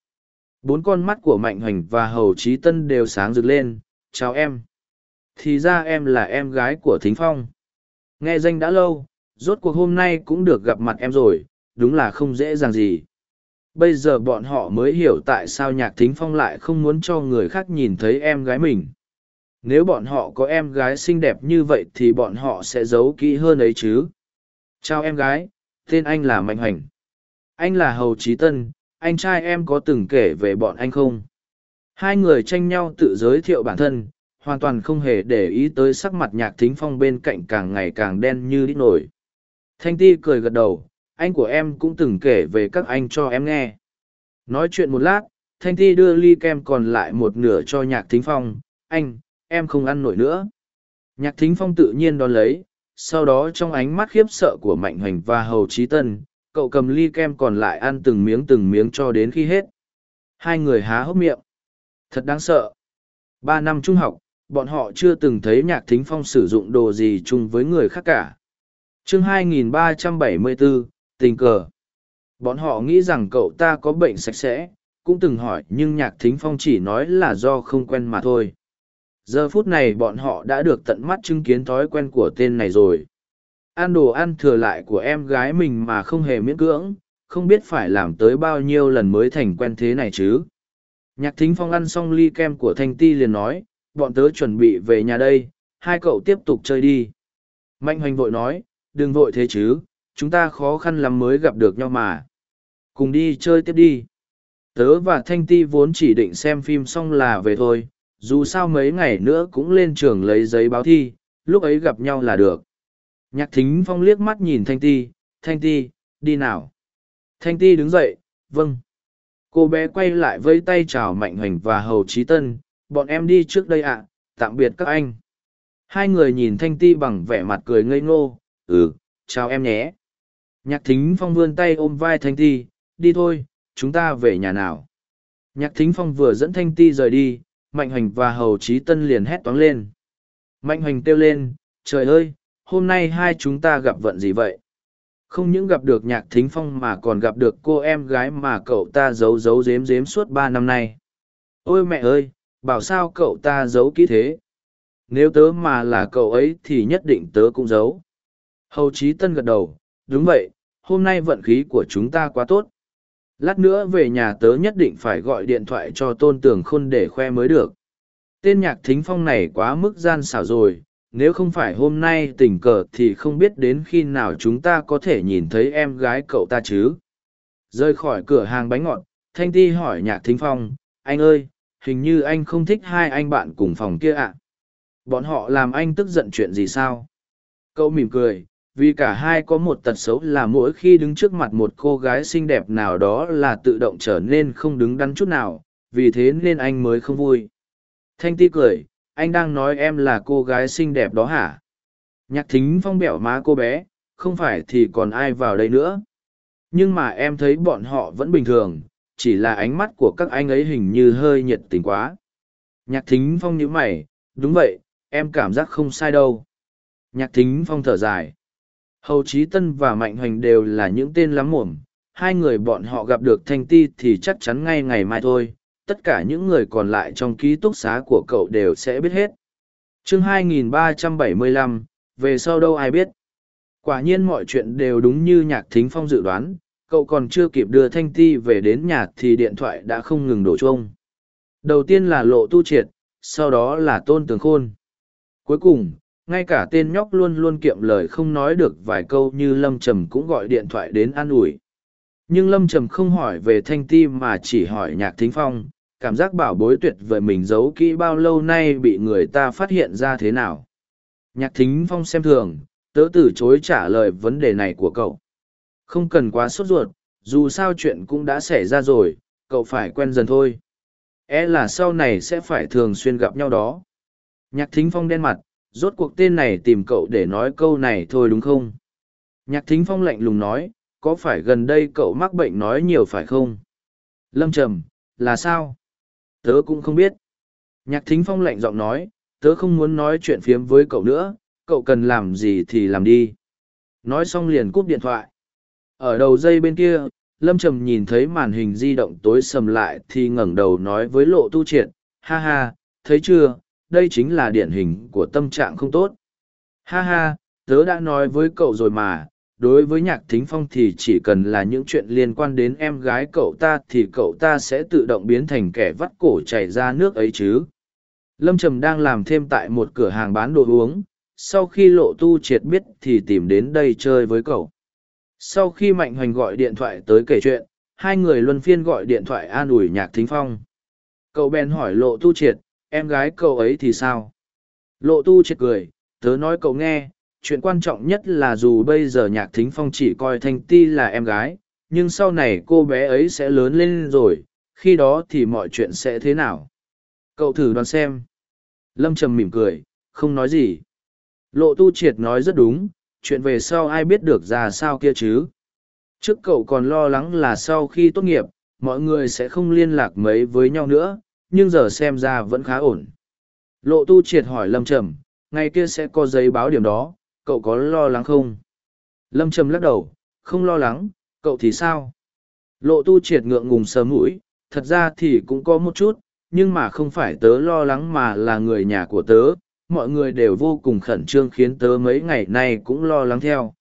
Bốn con mắt của mạnh hoành và hầu trí tân đều sáng rực lên. Chào em. Thì ra em là em gái của thính phong. Nghe danh đã lâu, rốt cuộc hôm nay cũng được gặp mặt em rồi, đúng là không dễ dàng gì. Bây giờ bọn họ mới hiểu tại sao nhạc thính phong lại không muốn cho người khác nhìn thấy em gái mình. Nếu bọn họ có em gái xinh đẹp như vậy thì bọn họ sẽ giấu kỹ hơn ấy chứ chào em gái, tên anh là mạnh hoành. Anh là hầu trí tân, anh trai em có từng kể về bọn anh không? Hai người tranh nhau tự giới thiệu bản thân, hoàn toàn không hề để ý tới sắc mặt nhạc thính phong bên cạnh càng ngày càng đen như đít nổi. Thanh ti cười gật đầu, anh của em cũng từng kể về các anh cho em nghe. Nói chuyện một lát, thanh ti đưa ly kem còn lại một nửa cho nhạc thính phong. Anh, em không ăn nổi nữa. Nhạc thính phong tự nhiên đón lấy sau đó trong ánh mắt khiếp sợ của mạnh hoành và hầu trí tân cậu cầm ly kem còn lại ăn từng miếng từng miếng cho đến khi hết. Hai người há hốc miệng. Thật đáng sợ. Ba năm trung học bọn họ chưa từng thấy nhạc thính phong sử dụng đồ gì chung với người khác cả. Chương 2374, tình cờ. Bọn họ nghĩ rằng cậu ta có bệnh sạch sẽ cũng từng hỏi nhưng nhạc thính phong chỉ nói là do không quen mà thôi giờ phút này bọn họ đã được tận mắt chứng kiến thói quen của tên này rồi ăn đồ ăn thừa lại của em gái mình mà không hề miễn cưỡng không biết phải làm tới bao nhiêu lần mới thành quen thế này chứ. Nhạc thính phong ăn xong ly kem của Thanh Ti liền nói, bọn tớ chuẩn bị về nhà đây, hai cậu tiếp tục chơi đi. Mạnh hoành vội nói, đừng vội thế chứ, chúng ta khó khăn lắm mới gặp được nhau mà. Cùng đi chơi tiếp đi. Tớ và Thanh Ti vốn chỉ định xem phim xong là về thôi, dù sao mấy ngày nữa cũng lên trường lấy giấy báo thi, lúc ấy gặp nhau là được. Nhạc thính phong liếc mắt nhìn Thanh Ti, Thanh Ti, đi nào. Thanh Ti đứng dậy, vâng. Cô bé quay lại vây tay chào Mạnh Hoành và Hầu Trí Tân, bọn em đi trước đây ạ, tạm biệt các anh. Hai người nhìn Thanh Ti bằng vẻ mặt cười ngây ngô, ừ, chào em nhé. Nhạc thính phong vươn tay ôm vai Thanh Ti, đi thôi, chúng ta về nhà nào. Nhạc thính phong vừa dẫn Thanh Ti rời đi, Mạnh Hoành và Hầu Trí Tân liền hét toáng lên. Mạnh Hoành kêu lên, trời ơi, hôm nay hai chúng ta gặp vận gì vậy? Không những gặp được nhạc thính phong mà còn gặp được cô em gái mà cậu ta giấu giấu dếm dếm suốt ba năm nay. Ôi mẹ ơi, bảo sao cậu ta giấu kỹ thế? Nếu tớ mà là cậu ấy thì nhất định tớ cũng giấu. Hầu Chí Tân gật đầu, đúng vậy, hôm nay vận khí của chúng ta quá tốt. Lát nữa về nhà tớ nhất định phải gọi điện thoại cho tôn tường khôn để khoe mới được. Tên nhạc thính phong này quá mức gian xảo rồi, nếu không phải hôm nay tình cờ thì không biết đến khi nào chúng ta có thể nhìn thấy em gái cậu ta chứ. Rời khỏi cửa hàng bánh ngọt thanh ti hỏi nhạc thính phong anh ơi hình như anh không thích hai anh bạn cùng phòng kia ạ? Bọn họ làm anh tức giận chuyện gì sao? Cậu mỉm cười vì cả hai có một tật xấu là mỗi khi đứng trước mặt một cô gái xinh đẹp nào đó là tự động trở nên không đứng đắn chút nào, vì thế nên anh mới không vui. Thanh ti cười, anh đang nói em là cô gái xinh đẹp đó hả? Nhạc thính phong bẻo má cô bé, không phải thì còn ai vào đây nữa? Nhưng mà em thấy bọn họ vẫn bình thường, chỉ là ánh mắt của các anh ấy hình như hơi nhiệt tình quá. Nhạc thính phong nhíu mày, đúng vậy, em cảm giác không sai đâu. Nhạc thính phong thở dài hầu Chí tân và mạnh hoành đều là những tên lắm mồm hai người bọn họ gặp được thanh ti thì chắc chắn ngay ngày mai thôi tất cả những người còn lại trong ký túc xá của cậu đều sẽ biết hết. chương 2375, về sau đâu ai biết. Quả nhiên mọi chuyện đều đúng như nhạc thính phong dự đoán, cậu còn chưa kịp đưa Thanh Ti về đến nhà thì điện thoại đã không ngừng đổ chuông. Đầu tiên là lộ tu triệt, sau đó là tôn tường khôn. Cuối cùng, ngay cả tên nhóc luôn luôn kiệm lời không nói được vài câu như Lâm Trầm cũng gọi điện thoại đến an ủi. Nhưng Lâm Trầm không hỏi về Thanh Ti mà chỉ hỏi nhạc thính phong, cảm giác bảo bối tuyệt vời mình giấu kỹ bao lâu nay bị người ta phát hiện ra thế nào. Nhạc thính phong xem thường, tớ từ chối trả lời vấn đề này của cậu. Không cần quá sốt ruột, dù sao chuyện cũng đã xảy ra rồi, cậu phải quen dần thôi. E là sau này sẽ phải thường xuyên gặp nhau đó. Nhạc thính phong đen mặt, rốt cuộc tên này tìm cậu để nói câu này thôi đúng không? Nhạc thính phong lạnh lùng nói, có phải gần đây cậu mắc bệnh nói nhiều phải không? Lâm trầm, là sao? tớ cũng không biết nhạc thính phong lạnh giọng nói tớ không muốn nói chuyện phiếm với cậu nữa cậu cần làm gì thì làm đi nói xong liền cúp điện thoại ở đầu dây bên kia lâm trầm nhìn thấy màn hình di động tối sầm lại thì ngẩng đầu nói với lộ tu triệt ha ha thấy chưa đây chính là điển hình của tâm trạng không tốt. Ha ha, tớ đã nói với cậu rồi mà, đối với nhạc thính phong thì chỉ cần là những chuyện liên quan đến em gái cậu ta thì cậu ta sẽ tự động biến thành kẻ vắt cổ chảy ra nước ấy chứ. Lâm trầm đang làm thêm tại một cửa hàng bán đồ uống, sau khi lộ tu triệt biết thì tìm đến đây chơi với cậu. Sau khi mạnh hoành gọi điện thoại tới kể chuyện, hai người luân phiên gọi điện thoại an ủi nhạc thính phong. Cậu bèn hỏi lộ tu triệt em gái cậu ấy thì sao? Lộ tu triệt cười, tớ nói cậu nghe, chuyện quan trọng nhất là dù bây giờ nhạc thính phong chỉ coi thanh ti là em gái, nhưng sau này cô bé ấy sẽ lớn lên rồi, khi đó thì mọi chuyện sẽ thế nào? Cậu thử đoán xem. Lâm trầm mỉm cười, không nói gì. Lộ tu triệt nói rất đúng, chuyện về sau ai biết được ra sao kia chứ? Trước cậu còn lo lắng là sau khi tốt nghiệp, mọi người sẽ không liên lạc mấy với nhau nữa nhưng giờ xem ra vẫn khá ổn lộ tu triệt hỏi lâm trầm ngày kia sẽ có giấy báo điểm đó cậu có lo lắng không? Lâm Trầm lắc đầu, không lo lắng, cậu thì sao? Lộ tu triệt ngượng ngùng sờ mũi, thật ra thì cũng có một chút, nhưng mà không phải tớ lo lắng mà là người nhà của tớ, mọi người đều vô cùng khẩn trương khiến tớ mấy ngày nay cũng lo lắng theo.